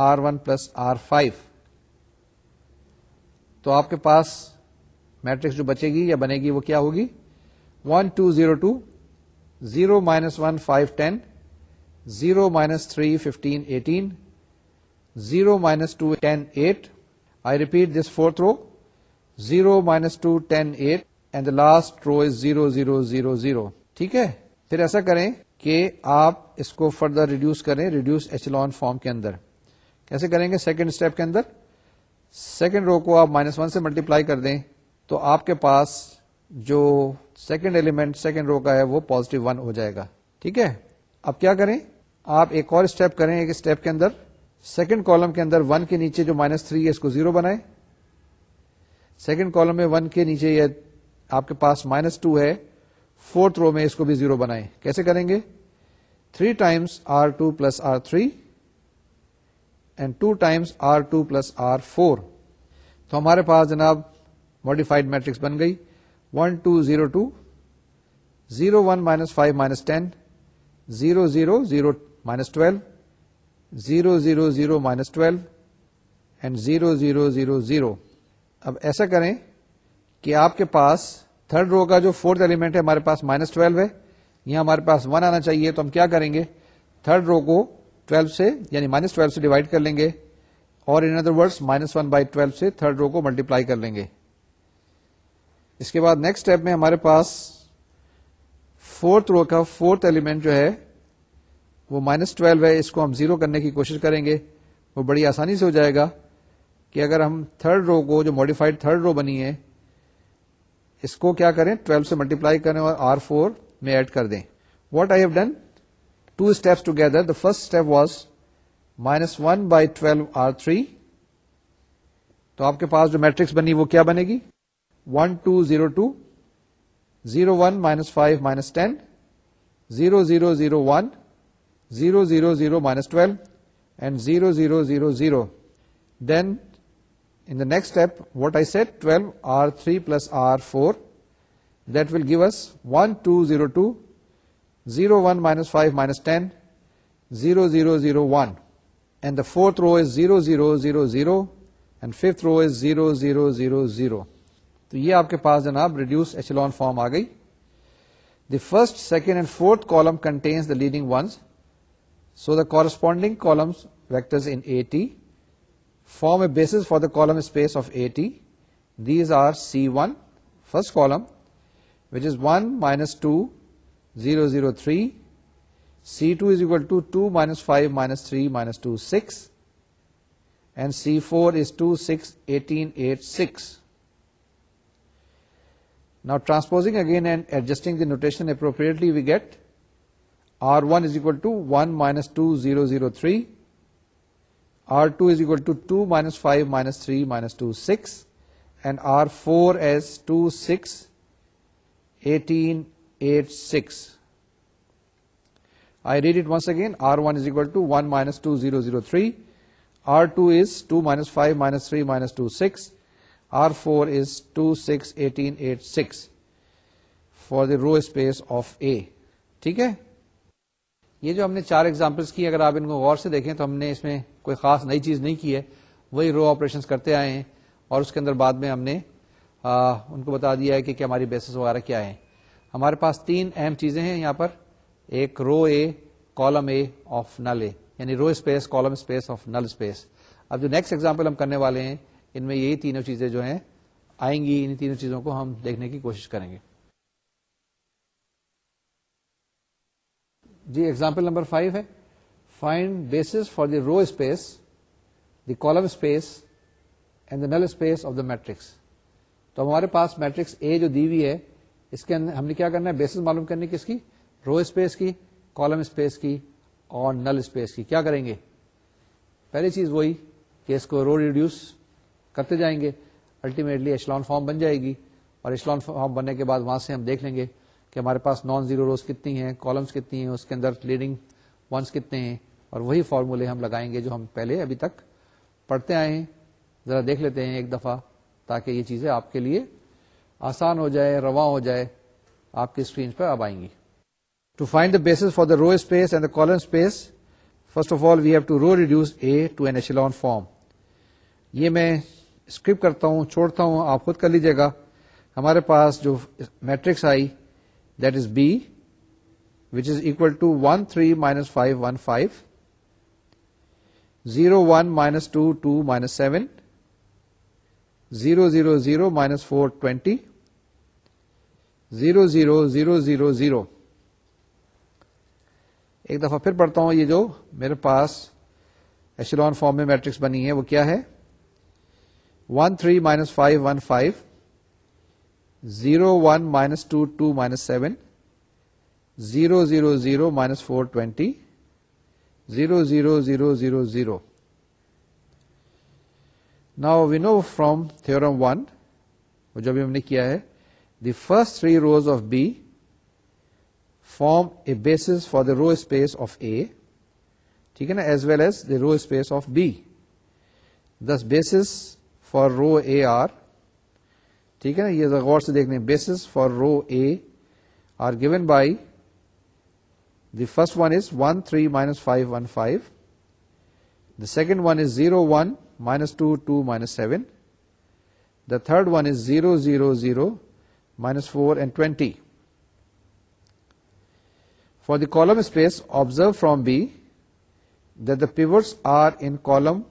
R one plus R five تو آپ کے پاس میٹرکس جو بچے گی یا بنے گی وہ کیا ہوگی one two zero two zero minus one five ten zero minus three fifteen eighteen zero minus two ten eight I repeat this fourth row zero minus two ten eight and the last row is zero zero zero zero ٹھیک ہے پھر ایسا کریں کہ آپ اس کو فردر ریڈیوس کریں ریڈیوس ایچلون فارم کے اندر کیسے کریں گے سیکنڈ اسٹیپ کے اندر سیکنڈ رو کو آپ مائنس ون سے ملٹیپلائی کر دیں تو آپ کے پاس جو سیکنڈ ایلیمنٹ سیکنڈ رو کا ہے وہ پوزیٹو ون ہو جائے گا ٹھیک ہے اب کیا کریں آپ ایک اور اسٹیپ کریں ایک اسٹیپ کے اندر سیکنڈ کالم کے اندر ون کے نیچے جو مائنس تھری ہے اس کو زیرو بنائیں سیکنڈ کالم میں ون کے نیچے یہ آپ کے پاس مائنس ٹو ہے فورتھ رو میں اس کو بھی زیرو بنائیں کیسے کریں گے three times R two plus R three and two times R two plus R four تو ہمارے پاس جناب ماڈیفائڈ میٹرکس بن گئی one two zero two zero one minus five minus ten zero zero zero minus twelve zero zero zero minus twelve and zero zero zero zero اب ایسا کریں کہ آپ کے پاس تھرڈ رو کا جو فورتھ ایلیمنٹ ہے ہمارے پاس مائنس ٹویلو ہے یہاں ہمارے پاس ون آنا چاہیے تو ہم کیا کریں گے تھرڈ رو کو سے یعنی مائنس ٹویلو سے ڈیوائڈ کر لیں گے اور in other minus one by twelve سے تھرڈ رو کو ملٹی پلائی کر لیں گے اس کے بعد نیکسٹ اسٹیپ میں ہمارے پاس فورتھ رو کا فورتھ ایلیمنٹ جو ہے وہ مائنس ٹویلو ہے اس کو ہم زیرو کرنے کی کوشش کریں گے وہ بڑی آسانی سے ہو جائے گا کہ اگر ہم تھرڈ رو کو جو ماڈیفائڈ تھرڈ رو بنی ہے اس کو کیا کریں ٹویلو سے ملٹی پلائی کریں اور آر فور میں ایڈ کر دیں what I have done two steps together the first step was minus one by twelve R three تو آپ کے پاس جو میٹرکس بنی وہ کیا بنے گی one two zero two zero one minus five minus ten zero zero zero one zero zero zero minus twelve and zero zero zero zero then in the next step what I set twelve R three plus R four that will give us one two zero two zero one minus five minus ten zero zero zero one and the fourth row is zero zero zero zero and fifth row is zero zero zero zero تو یہ آپ کے پاس جناب ریڈیوس ایچلون فارم آ گئی the first second and fourth column contains the leading ones so the corresponding columns vectors in A T form a basis for the column space of A T these are C one first column which is one minus two 0, 0, 3. C2 is equal to 2 minus 5 minus 3 minus 2, 6. And C4 is 2, 6, 18, 8, 6. Now transposing again and adjusting the notation appropriately, we get R1 is equal to 1 minus 2, 0, 0, 3. R2 is equal to 2 minus 5 minus 3 minus 2, 6. And R4 as 2, 6, 18, eight six I read it once again R one is equal to one minus two zero zero three R two is two minus five minus three minus two six R four is two six eighteen eight six for the row space of A ٹھیک ہے یہ جو ہم نے چار ایگزامپلس کی اگر آپ ان کو غور سے دیکھیں تو ہم نے اس میں کوئی خاص نئی چیز نہیں کی ہے وہی رو آپریشن کرتے آئے ہیں اور اس کے اندر بعد میں ہم نے ان کو بتا دیا ہے کہ کیا ہماری بیسس وغیرہ کیا ہیں ہمارے پاس تین اہم چیزیں ہیں یہاں پر ایک row A column A of null A یعنی row space column space of null space اب جو نیکسٹ ایگزامپل ہم کرنے والے ہیں ان میں یہی تینوں چیزیں جو ہیں آئیں گی ان تینوں چیزوں کو ہم دیکھنے کی کوشش کریں گے جی ایگزامپل نمبر فائیو ہے find basis for the row space the column space and the null space of the matrix تو ہمارے پاس میٹرکس اے جو دی ہوئی ہے اس کے اندر ہم نے کیا کرنا ہے بیسس معلوم کرنی کس کی رو اسپیس کی کالم اسپیس کی اور نل اسپیس کی کیا کریں گے پہلی چیز وہی کہ اس کو رو ریڈیوس کرتے جائیں گے الٹیمیٹلی اشلان فارم بن جائے گی اور اشلان فارم بننے کے بعد وہاں سے ہم دیکھ لیں گے کہ ہمارے پاس نان زیرو روز کتنی ہیں کالمس کتنی ہیں اس کے اندر لیڈنگ ونس کتنے ہیں اور وہی فارمولے ہم لگائیں گے جو ہم پہلے ابھی تک پڑھتے آئے ہیں ذرا دیکھ لیتے ہیں ایک دفعہ تاکہ یہ چیزیں آپ کے لیے آسان ہو جائے رواں ہو جائے آپ کی اسکرین پہ اب آئیں گی to find the basis for the row space and the space first of all we have to row reduce A to echelon form یہ میں اسکرپ کرتا ہوں چھوڑتا ہوں آپ خود کر لیجیے گا ہمارے پاس جو matrix I that is B which is equal to one three minus five one five zero one minus two two minus seven zero zero zero minus four twenty zero zero zero zero zero ایک دفعہ پھر پڑھتا ہوں یہ جو میرے پاس ایشلون فارم میں میٹرکس بنی ہے وہ کیا ہے one three minus five one five zero one minus two two minus seven zero zero zero minus four twenty zero zero zero zero zero we know from theorem one وہ جو بھی ہم نے کیا ہے the first three rows of B form a basis for the row space of A ٹھیک ہے نا as well as the row space of B this basis for row A are ٹھیک ہے نا یہ غور سے دیکھنے basis for row A are given by the first one is one three minus five one five the second one is zero one minus two two minus seven the third one is zero zero zero minus four and twenty for the column space observe from B the the pivots are in column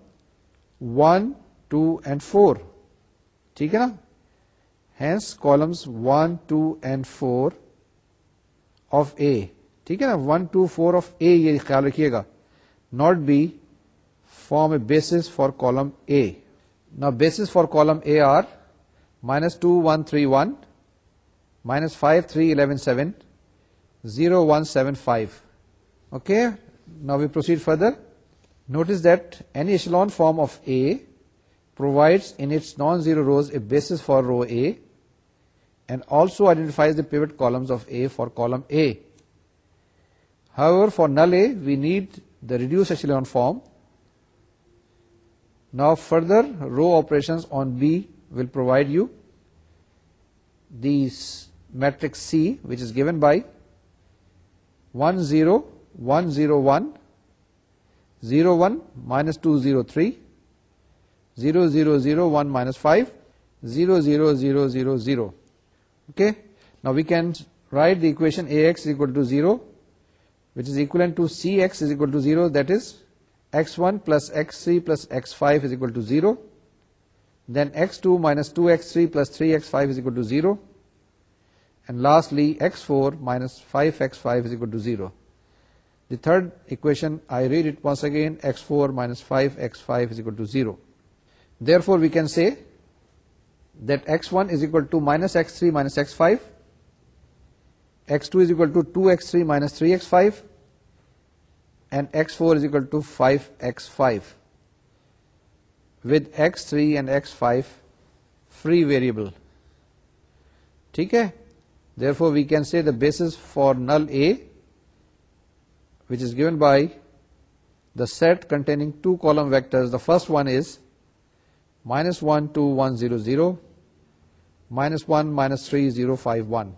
one two and four ٹھیک ہے نا hence columns one two and four of A ٹھیک ہے نا one two four of A یہ خیال رکھیے گا not B form a basis for column A. Now basis for column A are minus 2, 1, 3, 1, minus 5, 3, 11, 7, 0, 1, 7, 5. Okay, now we proceed further. Notice that any echelon form of A provides in its non-zero rows a basis for row A and also identifies the pivot columns of A for column A. However, for null A, we need the reduced echelon form now further row operations on B will provide you these matrix C, which is given by 1 0 1 0 1 0 1 -2 0 3 0 0 0 1 -5 0 0 0 0 0. Okay, now we can write the equation Ax is equal to 0, which is equivalent to Cx is equal to 0, that is x1 plus x3 plus x5 is equal to 0. Then x2 minus 2x3 plus 3x5 is equal to 0. And lastly, x4 minus 5x5 is equal to 0. The third equation, I read it once again, x4 minus 5x5 is equal to 0. Therefore, we can say that x1 is equal to minus x3 minus x5, x2 is equal to 2x3 minus 3x5, five S five with x three and x five free variable ٹھیک ہے therefore we can see the basis for null A which is given by the set containing two column vectors the first one is minus one two one zero zero minus one minus three zero five one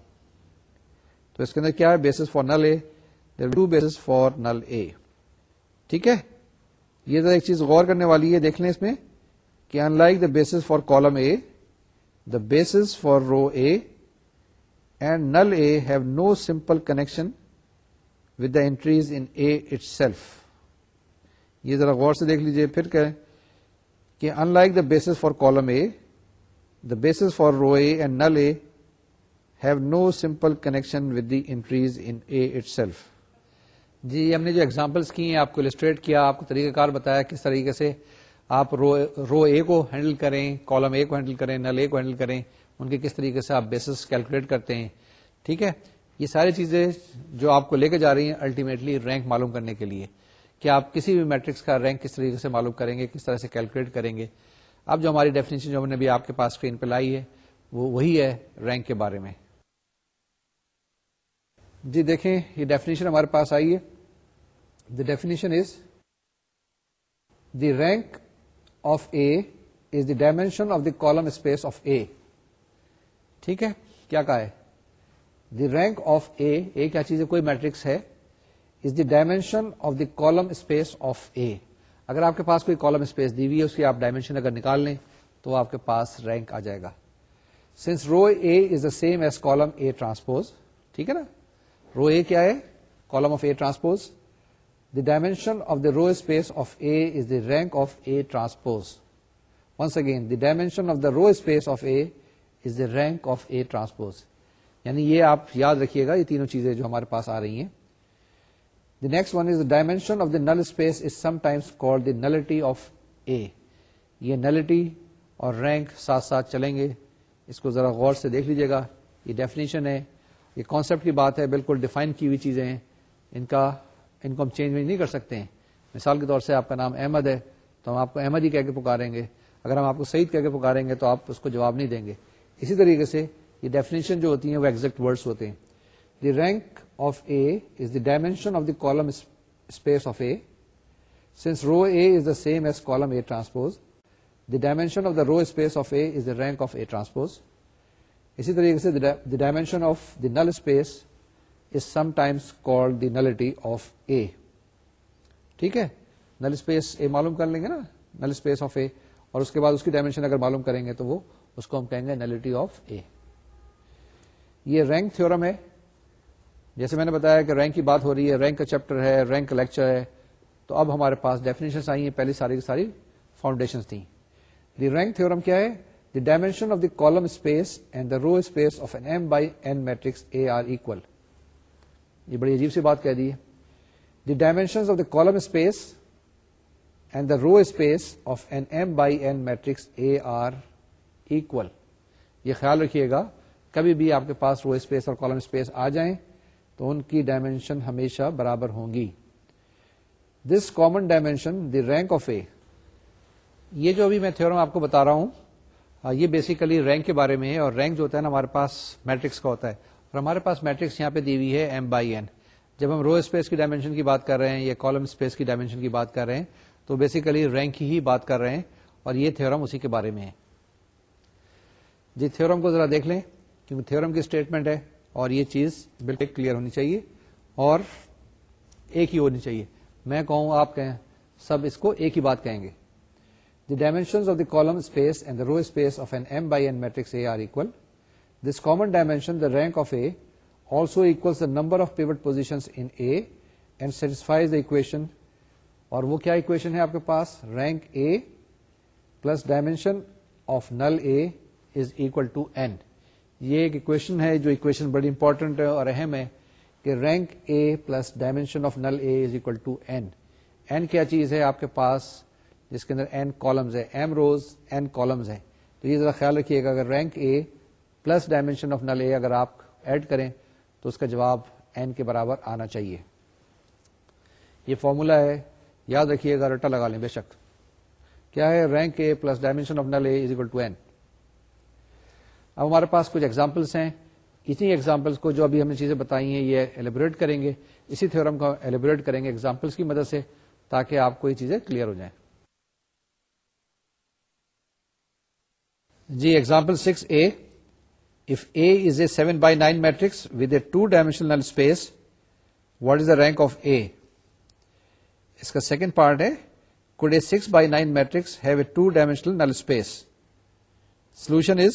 تو اس کے اندر کیا basis for null A to basis for null A ٹھیک ہے یہ ذرا ایک چیز غور کرنے والی ہے دیکھ لیں اس میں کہ unlike the bases for column A the basis for row A and null A have no simple connection with the entries in A itself یہ ذرا غور سے دیکھ لیجیے پھر کہ کہ unlike the basis for column A the basis for row A and null A have no simple connection with the entries in A itself جی ہم نے جو ایگزامپلس کی ہیں آپ کو السٹریٹ کیا آپ کو طریقہ کار بتایا کس طریقے سے آپ رو رو اے کو ہینڈل کریں کالم اے کو ہینڈل کریں نل اے کو ہینڈل کریں ان کے کس طریقے سے آپ بیسس کیلکولیٹ کرتے ہیں ٹھیک ہے یہ ساری چیزیں جو آپ کو لے کے جا رہی ہیں الٹیمیٹلی رینک معلوم کرنے کے لیے کہ آپ کسی بھی میٹرکس کا رینک کس طریقے سے معلوم کریں گے کس طرح سے کیلکولیٹ کریں گے اب جو ہماری ڈیفینیشن جو ہم نے آپ کے پاس اسکرین پہ لائی ہے وہ وہی ہے رینک کے بارے میں جی دیکھیں یہ ڈیفینیشن ہمارے پاس آئی ہے definition is the rank of A is the dimension of the column space of A ٹھیک ہے کیا کہا ہے the rank of A A کیا چیز ہے کوئی میٹرکس ہے is the dimension of the column space of A اگر آپ کے پاس کوئی کالم اسپیس دی ہوئی ہے اس کی آپ ڈائمینشن اگر نکال لیں تو آپ کے پاس رینک آ جائے گا since row A is the same as column A transpose ٹھیک ہے نا رو اے کیا ہے column of A transpose the dimension of the row space of A is the rank of A transpose. Once again, the dimension of the row space of A is the rank of A transpose. یعنی یہ آپ یاد رکھیے گا یہ تینوں چیزیں جو ہمارے پاس آ رہی ہیں The next one is the dimension of the null space is sometimes called the nullity of A. یہ nullity اور rank ساتھ ساتھ چلیں گے اس کو ذرا غور سے دیکھ لیجئے گا یہ ڈیفینیشن ہے یہ کانسیپٹ کی بات ہے بالکل ڈیفائن کی ہوئی چیزیں ہیں ان کا ان کو ہم چینج نہیں کر سکتے ہیں مثال کے طور سے آپ کا نام احمد ہے تو ہم آپ کو احمد ہی کہہ کے پکاریں گے اگر ہم آپ کو سعید کہہ کے پکاریں گے تو آپ اس کو جواب نہیں دیں گے اسی طریقے سے یہ ڈیفینیشن جو ہوتی ہیں وہ ایگزیکٹ ورڈس ہوتے ہیں the rank of A is dimension of the column space of A since row A is the same as column A transpose the dimension of of the the row space A is rank of A transpose اسی طریقے سے the the dimension of null space sometimes call the nullity of A ٹھیک ہے نل اسپیس اے معلوم کر لیں گے نا نل اسپیس آف اے اور اس کے بعد اس کی ڈائمینشن اگر معلوم کریں گے تو وہ اس کو ہم کہیں گے نلٹی آف اے یہ رینک تھورم ہے جیسے میں نے بتایا کہ رینک کی بات ہو رہی ہے رینک کا چیپٹر ہے رینک کا لیکچر ہے تو اب ہمارے پاس ڈیفینیشن آئی ہیں پہلی ساری کی ساری فاؤنڈیشن تھی دی رینک تھورم کیا ہے the dimension of the column space and the row space of an m by n matrix A are equal یہ بڑی عجیب سی بات کہہ دی ہے the dimension of the column space and the row space of an m by n matrix A are equal یہ خیال رکھیے گا کبھی بھی آپ کے پاس رو اسپیس اور کالم اسپیس آ جائیں تو ان کی ڈائمینشن ہمیشہ برابر ہوں گی this common dimension the rank of A یہ جو ابھی میں تھیورم آپ کو بتا رہا ہوں یہ بیسیکلی رینک کے بارے میں ہے اور رینک جو ہوتا ہے نا ہمارے پاس میٹرکس کا ہوتا ہے اور ہمارے پاس میٹرکس یہاں پہ دی ہوئی ہے ایم بائی این جب ہم رو اسپیس کی ڈائمینشن کی بات کر رہے ہیں یا کالم اسپیس کی ڈائمینشن کی بات کر رہے ہیں تو بیسیکلی رینک ہی بات کر رہے ہیں اور یہ تھیورم اسی کے بارے میں ہے جی تھیورم کو ذرا دیکھ لیں کیونکہ تھیورم کی اسٹیٹمنٹ ہے اور یہ چیز بالکل کلیئر ہونی چاہیے اور ایک ہی ہونی چاہیے میں کہوں آپ کہیں سب اس کو ایک ہی بات کہیں گے the dimension of the column space and the row space of an m by n matrix A are equal common dimension the rank of A also equal number of pivot positions اور وہ کیا اکویشن ہے آپ کے پاس rank A plus dimension of null A to n یہ ایک ایکشن ہے جو اکویشن بڑی امپورٹنٹ ہے اور اہم ہے کہ rank A plus dimension of null A is equal to n n کیا چیز ہے آپ کے پاس جس کے اندر این کالمز ہے ایم روز این کالمز ہیں تو یہ ذرا خیال رکھیے گا اگر rank A plus dimension of null A اگر آپ ایڈ کریں تو اس کا جواب این کے برابر آنا چاہیے یہ فارمولا ہے یاد رکھیے گا رٹا لگا لیں بے شک کیا ہے rank A plus dimension of null A is equal to n اب ہمارے پاس کچھ ایگزامپلس ہیں اتنی ایگزامپلس کو جو ابھی ہم نے چیزیں بتائی ہیں یہ ایلیبوریٹ کریں گے اسی تھورم کو ایلیبریٹ کریں گے ایگزامپلس کی مدد سے تاکہ آپ کو یہ چیزیں کلیئر ہو جائیں جی example six a seven by nine matrix with a two dimensional dimensional space what is the rank of A اس کا سیکنڈ پارٹ ہے could a six by nine matrix have a two dimensional null space solution is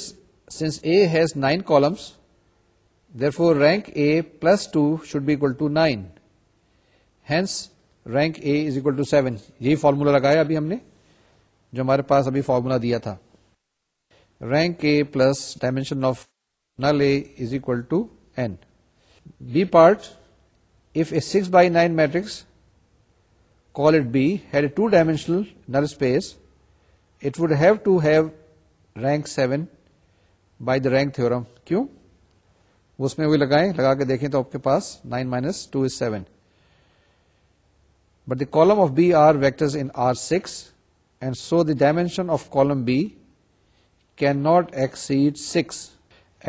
since A has nine columns therefore rank A plus two should be equal to nine hence rank A is equal to seven یہی فارمولا لگایا ابھی ہم نے جو ہمارے پاس ابھی فارمولا دیا تھا rank A plus dimension of null A is equal to n B part if a six by nine matrix call it B had a two dimensional null space it would have to have rank seven by the rank theorem کیوں اس میں وہ لگائیں لگا کے دیکھیں تو آپ کے پاس nine minus two is seven but the column of B are in R six and so the dimension of column B cannot exceed six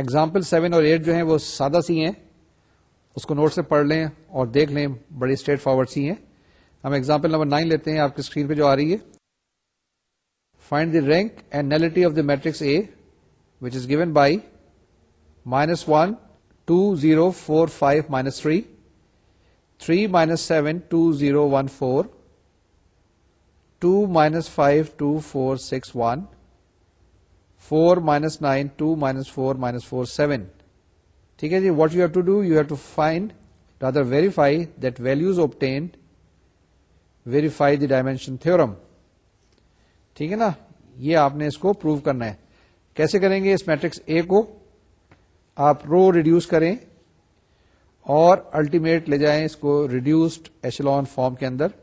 example seven اور ایٹ جو ہیں وہ سادہ سی ہیں اس کو نوٹ سے پڑھ لیں اور دیکھ لیں بڑی اسٹریٹ فارورڈ سی ہیں ہم ایگزامپل نمبر نائن لیتے ہیں آپ کی اسکرین پہ جو آ رہی ہے find the rank and nullity of the matrix A which is given by minus one two zero four five minus three three minus seven two zero one four two minus five two four six one four minus nine two minus four minus four seven ٹھیک ہے جی what you have to do you have to find or verify that values obtained verify the dimension theorem ٹھیک ہے نا یہ آپ نے اس کو پروو کرنا ہے کیسے کریں گے اس میٹرکس اے کو آپ رو ریڈیوس کریں اور الٹیمیٹ لے جائیں اس کو ریڈیوسڈ ایشلون فارم کے اندر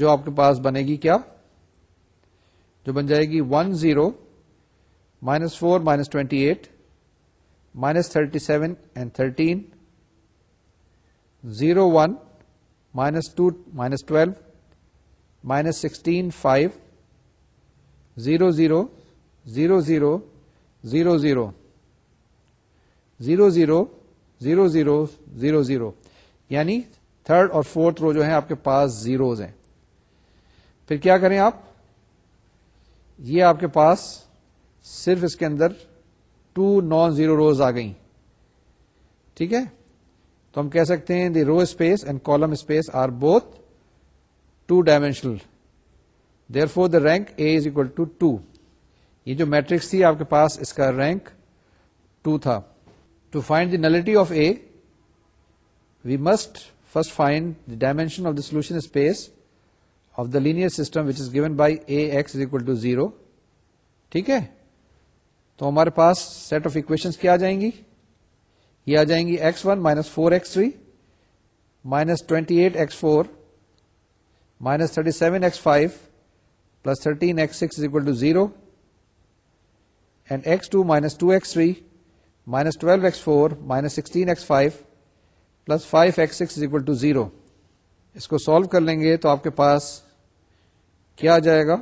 جو آپ کے پاس بنے گی کیا جو بن جائے گی one zero minus four minus twenty eight minus thirty seven and thirteen zero one minus two minus twelve minus sixteen five zero zero zero zero zero zero zero zero zero zero zero zero یعنی تھرڈ اور فورتھ رو جو ہے آپ کے پاس زیروز ہیں پھر کیا کریں آپ یہ آپ کے پاس صرف اس کے اندر ٹو نان زیرو روز آ گئی ٹھیک ہے تو ہم کہہ سکتے ہیں the row space and column space are both two dimensional therefore the rank A is equal to two یہ جو میٹرکس تھی آپ کے پاس اس کا رینک ٹو تھا to find the nullity of A we must first find the dimension of the solution space the linear system which is given by A to zero ٹھیک ہے تو ہمارے پاس سیٹ آف اکویشن کیا جائیں گی یہ آ جائیں گی x one minus four x three minus twenty eight x four minus thirty seven x five plus thirteen x six is equal to zero and x two minus two x three minus twelve x four minus sixteen x five plus five x six is equal to zero اس کو سالو کر لیں گے تو آپ کے پاس کیا جائے گا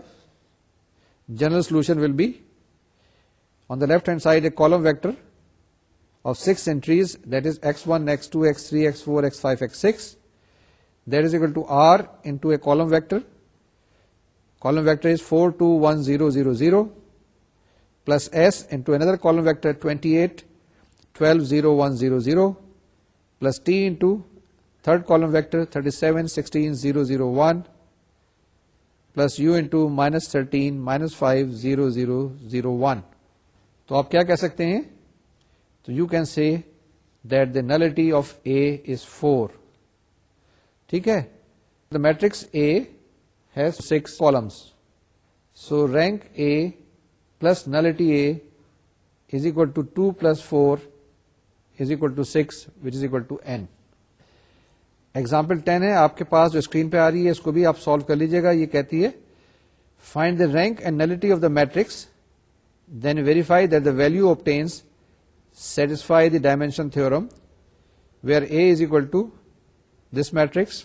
general solution will be on the left hand side a column vector of six entries that is x one x two x three x four x x five six that is to R in to a column vector column vector is four two one zero zero zero plus S into another column vector twenty eight twelve zero one zero zero plus T into third column vector thirty seven sixteen zero zero one plus u into minus thirteen minus five zero zero zero one تو آپ کیا کہہ سکتے ہیں تو you can see that the nullity of A is four ٹھیک ہے the matrix A has six columns so rank A plus nullity A is equal to two plus four is equal to six which is equal to n example ten ہے آپ کے پاس جو اسکرین پہ آ رہی ہے اس کو بھی آپ سالو کر لیجیے گا یہ کہتی ہے find the rank and nullity of the matrix then verify that the value of tens satisfy the dimension theorem where A is equal to this matrix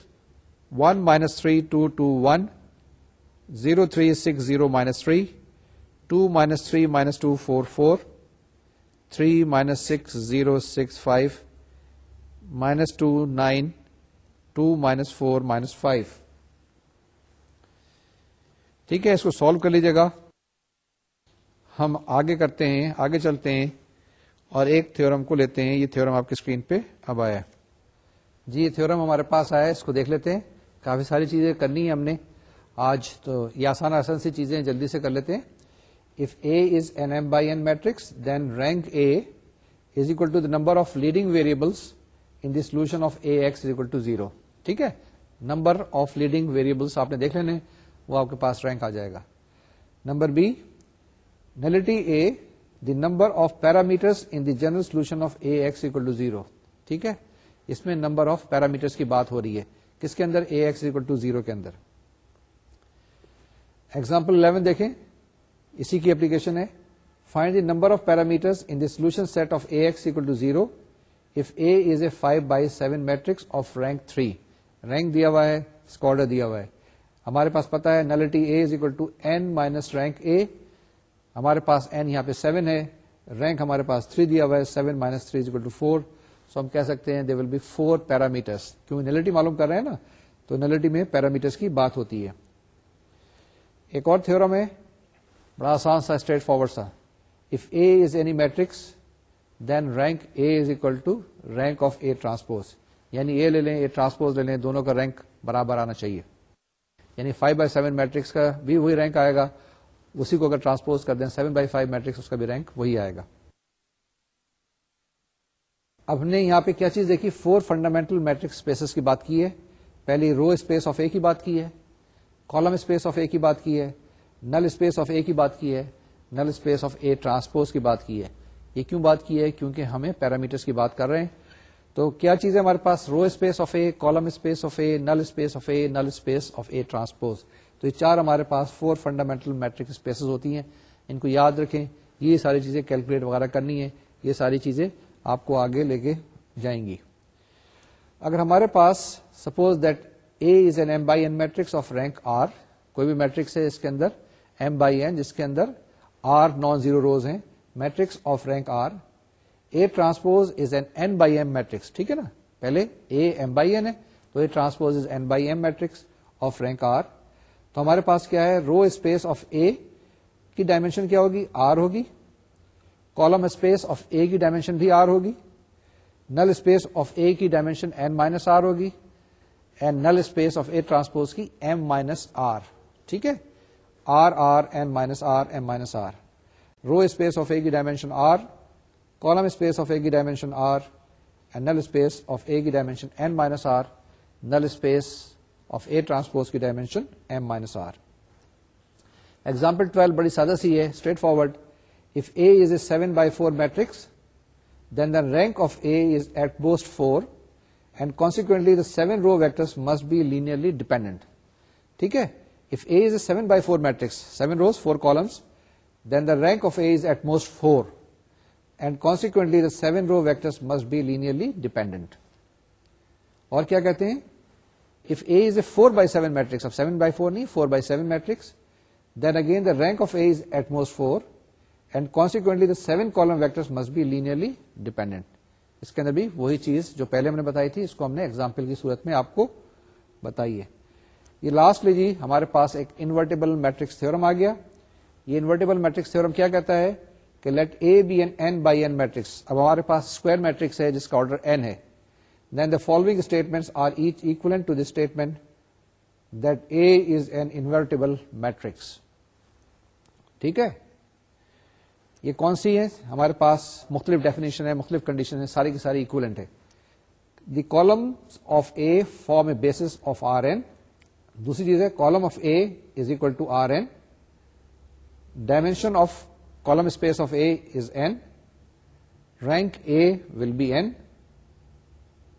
one minus three two two one zero three six zero minus three two minus three minus two four four three minus six zero six five minus two nine minus four minus five ٹھیک ہے اس کو سالو کر لیجیے گا ہم آگے کرتے ہیں آگے چلتے ہیں اور ایک تھورم کو لیتے ہیں یہ تھورم آپ کی اسکرین پہ اب آیا جی یہ تھورم ہمارے پاس آیا اس کو دیکھ لیتے ہیں کافی ساری چیزیں کرنی ہے ہم نے آج تو یہ آسان آسان سی چیزیں جلدی سے کر لیتے ہیں if A is an n m by matrix then rank A is equal to the number of leading variables in solution of A x is equal to zero ٹھیک ہے نمبر آف لیڈنگ ویریبلس آپ نے دیکھ لینے وہ آپ کے پاس رینک آ جائے گا number B nullity A the number of parameters in the general solution of A x equal to zero ٹھیک ہے اس میں نمبر آف پیرامیٹر کی بات ہو رہی ہے کس کے اندر A x equal to zero کے اندر ایگزامپل الیون دیکھیں اسی کی اپلیکیشن ہے find the number of in the solution set of A x equal to zero if A is a five by seven matrix of rank three rank دیا ہوا ہے اسکوڈر دیا ہوا ہے ہمارے پاس پتا ہے nullity A is equal to n minus rank A ہمارے پاس این یہاں پہ سیون ہے رینک ہمارے پاس تھری دیا ہوا ہے seven minus three is equal to four so ہم کہہ سکتے ہیں they will be four parameters کیونکہ نلٹی معلوم کر رہے ہیں نا تو نلٹی میں پیرامیٹرس کی بات ہوتی ہے ایک اور تھورم ہے بڑا آسان سا اسٹریٹ فارورڈ سا if A is any matrix then rank A is equal to rank of A transpose یعنی اے لے لیں اے ٹرانسپوز لے لیں دونوں کا رینک برابر آنا چاہیے یعنی فائیو بائی سیون میٹرکس کا بھی وہی رینک آئے گا اسی کو اگر ٹرانسپوز کر دیں سیون بائی فائیو میٹرکس اس کا بھی رینک وہی آئے گا اب نے یہاں پہ کیا چیز دیکھی فور فنڈامینٹل میٹرک اسپیسیز کی بات کی ہے پہلی رو اسپیس آف اے کی بات کی ہے کالم اسپیس آف اے کی بات کی ہے نل اسپیس آف اے کی بات کی ہے null space of A transpose کی بات کی ہے یہ کیوں بات کی ہے کیونکہ ہمیں پیرامیٹرس کی بات کر رہے ہیں تو کیا چیزیں ہمارے پاس row space space space space of of of of A A A A column null null transpose تو یہ چار ہمارے پاس فور فنڈامینٹل میٹرک ہوتی ہیں ان کو یاد رکھیں یہ ساری چیزیں کیلکولیٹ وغیرہ کرنی ہے یہ ساری چیزیں آپ کو آگے لے کے جائیں گی اگر ہمارے پاس suppose that A is an m by n matrix of rank r کوئی بھی میٹرکس ہے اس کے اندر ایم بائی این جس کے اندر آر نان زیرو روز ہیں matrix of rank r transpose is n m matrix ٹھیک ہے نا پہلے ہمارے پاس کیا ہے رو اسپیس کی ڈائمینشن کیا ہوگی آر ہوگی ڈائمینشن بھی آر ہوگی نل اسپیس آف اے کی مائنس آر ہوگی نل ٹرانسپوز کی ایم مائنس آر ٹھیک ہے r minus r m minus r row space of A کی dimension r column space of A کی dimension r and null space of A کی dimension n minus r null space of A transpose کی dimension m minus r example twelve بڑی سادہ سی ہے straightforward if A is a seven by four matrix then the rank of A is at most four and consequently the seven row vector must be linearly dependent ٹھیک ہے if A is a seven by four matrix seven rows four columns then the rank of A is at most four seven row vectors be linearly dependent اور کیا کہتے ہیں وہی چیز جو پہلے ہم نے بتائی تھی اس کو ہم نے ایگزامپل کی صورت میں آپ کو بتائیے یہ لاسٹ لیجیے ہمارے پاس ایک انورٹیبل میٹرکس تھورم آ گیا یہ انورٹیبل میٹرک کیا کہتا ہے کہ let A be an n by n matrix اب ہمارے پاس اسکوائر میٹرکس ہے جس کا آرڈر این ہے then the following statement are each equal to this statement that A is an invertible matrix ٹھیک ہے یہ کون سی ہے ہمارے پاس مختلف ڈیفینیشن ہے مختلف کنڈیشن ہے ساری کی ساری اکولنٹ ہے the column of A form a base of R n دوسری چیز ہے column of A is equal to R n dimension of column space of A is n rank A will be n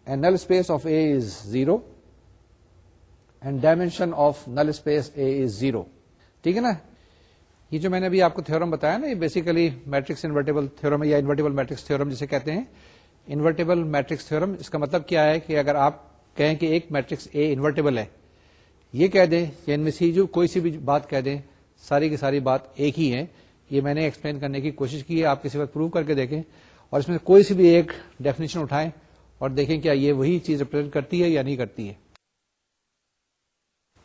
and null space of A is zero and dimension of null space A is zero ٹھیک ہے نا یہ جو میں نے ابھی آپ کو تھورم بتایا نا یہ بیسیکلی میٹرکس انورٹیبل تھورم یا انورٹیبل میٹرکس تھورم جسے کہتے ہیں انورٹیبل میٹرکس تھورم اس کا مطلب کیا ہے کہ اگر آپ کہیں کہ ایک میٹرکس اے انورٹیبل ہے یہ کہہ دیں یا ان میں سی جو کوئی سی بھی بات کہہ دیں ساری کی ساری بات ایک ہی ہے یہ میں نے ایکسپلین کرنے کی کوشش کی ہے آپ کسی وقت پروو کر کے دیکھیں اور اس میں کوئی سی بھی ایک ڈیفینیشن اٹھائیں اور دیکھیں کیا یہ وہی چیز ریپرزینٹ کرتی ہے یا نہیں کرتی ہے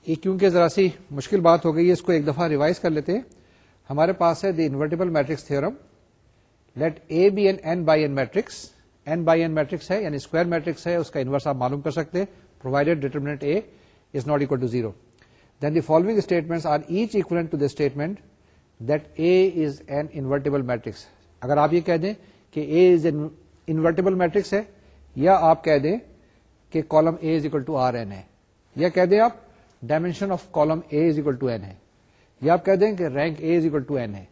یہ کیونکہ ذرا سی مشکل بات ہو گئی ہے اس کو ایک دفعہ ریوائز کر لیتے ہیں ہمارے پاس ہے the invertible matrix theorem let A be an n by n matrix n n by matrix ہے یعنی اسکوائر میٹرکس ہے اس کا انورس آپ معلوم کر سکتے provided determinant A is not equal to zero then the following statement are each equal to the statement matrix اگر آپ یہ کہہ دیں کہ A is an invertible matrix یا آپ کہہ دیں کہ column A is equal to R n ہے یا کہہ دیں آپ dimension of column A is equal to n ہے یا آپ کہہ دیں کہ rank A is equal to n ہے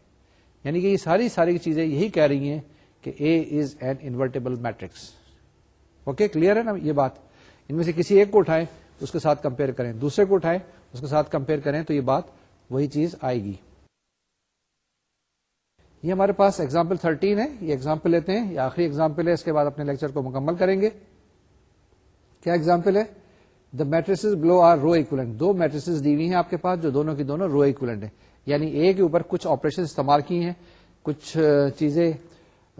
یعنی کہ ساری ساری چیزیں یہی کہہ رہی ہیں کہ A is an invertible matrix okay clear ہے نا یہ بات ان میں سے کسی ایک کو اٹھائیں اس کے ساتھ کمپیئر کریں دوسرے کو اٹھائیں اس کے ساتھ کمپیئر کریں تو یہ بات وہی چیز آئے گی یہ ہمارے پاس ایگزامپل 13 ہے یہ ایگزامپل لیتے ہیں یہ آخری ایگزامپل ہے اس کے بعد اپنے لیکچر کو مکمل کریں گے کیا ایگزامپل ہے the matrices below are row equivalent do mattress دونوں کی دونوں رو اکولنٹ ہے یعنی اے کے اوپر کچھ آپریشن استعمال کی ہیں کچھ چیزیں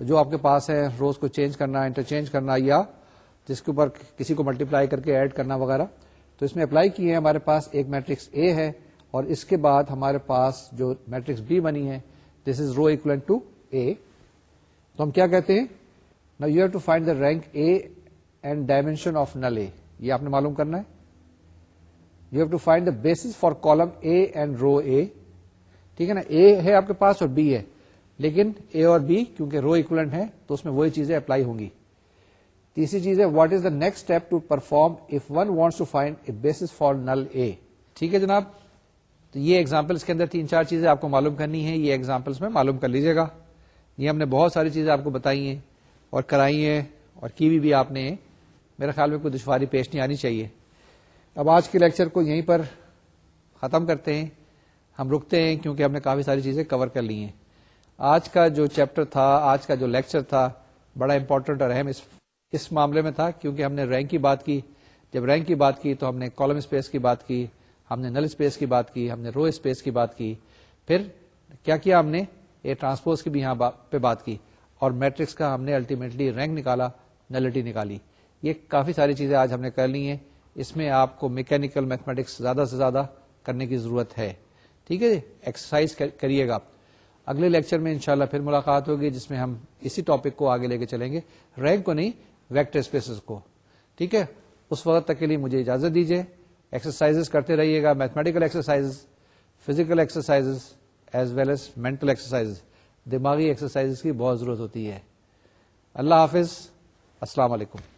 جو آپ کے پاس ہیں روز کو چینج کرنا انٹرچینج کرنا یا جس کے اوپر کسی کو ملٹیپلائی کر کے ایڈ کرنا وغیرہ تو اس میں اپلائی کی ہے ہمارے پاس ایک میٹرکس اے ہے اور اس کے بعد ہمارے پاس جو میٹرکس بی بنی ہے دس از رو اکولنٹ ٹو اے تو ہم کیا کہتے ہیں نا you have to find the rank A and dimension of null A یہ آپ نے معلوم کرنا ہے you have to find the base for column A and row A ٹھیک ہے نا اے ہے آپ کے پاس اور بی ہے لیکن اے اور بی کیونکہ رو اکولنٹ ہے تو اس میں وہی چیزیں اپلائی ہوں گی تیسری چیز ہے what is the next step to perform if one wants to find a base for null A ٹھیک ہے جناب تو یہ ایگزامپلس کے اندر تین چار چیزیں آپ کو معلوم کرنی ہے یہ ایگزامپلس میں معلوم کر لیجیے گا یہ ہم نے بہت ساری چیزیں آپ کو بتائی ہیں اور کرائی ہیں اور کی بھی بھی آپ نے میرے خیال میں کوئی دشواری پیش نہیں آنی چاہیے اب آج کے لیکچر کو یہیں پر ختم کرتے ہیں ہم رکتے ہیں کیونکہ ہم نے کافی ساری چیزیں کور کر لی ہیں آج کا جو چیپٹر تھا آج کا جو لیکچر تھا بڑا امپورٹنٹ اور اہم اس معاملے میں تھا کیونکہ ہم نے رینک کی بات کی جب رینک کی بات کی تو ہم نے کالم اسپیس کی بات کی ہم نے نل اسپیس کی بات کی ہم نے رو اسپیس کی بات کی پھر کیا کیا ہم نے اے ٹرانسپوز کی بھی یہاں پہ بات کی اور میٹرکس کا ہم نے الٹیمیٹلی رینک نکالا نلٹی نکالی یہ کافی ساری چیزیں آج ہم نے کر لی ہیں اس میں آپ کو میکینکل میتھمیٹکس زیادہ سے زیادہ کرنے کی ضرورت ہے ٹھیک ہے ایکسرسائز جی؟ کریے گا اگلے لیکچر میں انشاءاللہ پھر ملاقات ہوگی جس میں ہم اسی ٹاپک کو آگے لے کے چلیں گے رینک کو نہیں ویکٹر اسپیسز کو ٹھیک ہے اس وقت تک کے لیے مجھے اجازت دیجیے ایکسرسائز کرتے رہیے گا mathematical exercise physical exercise as well as mental exercise دماغی ایکسرسائز کی بہت ضرورت ہوتی ہے اللہ حافظ السلام علیکم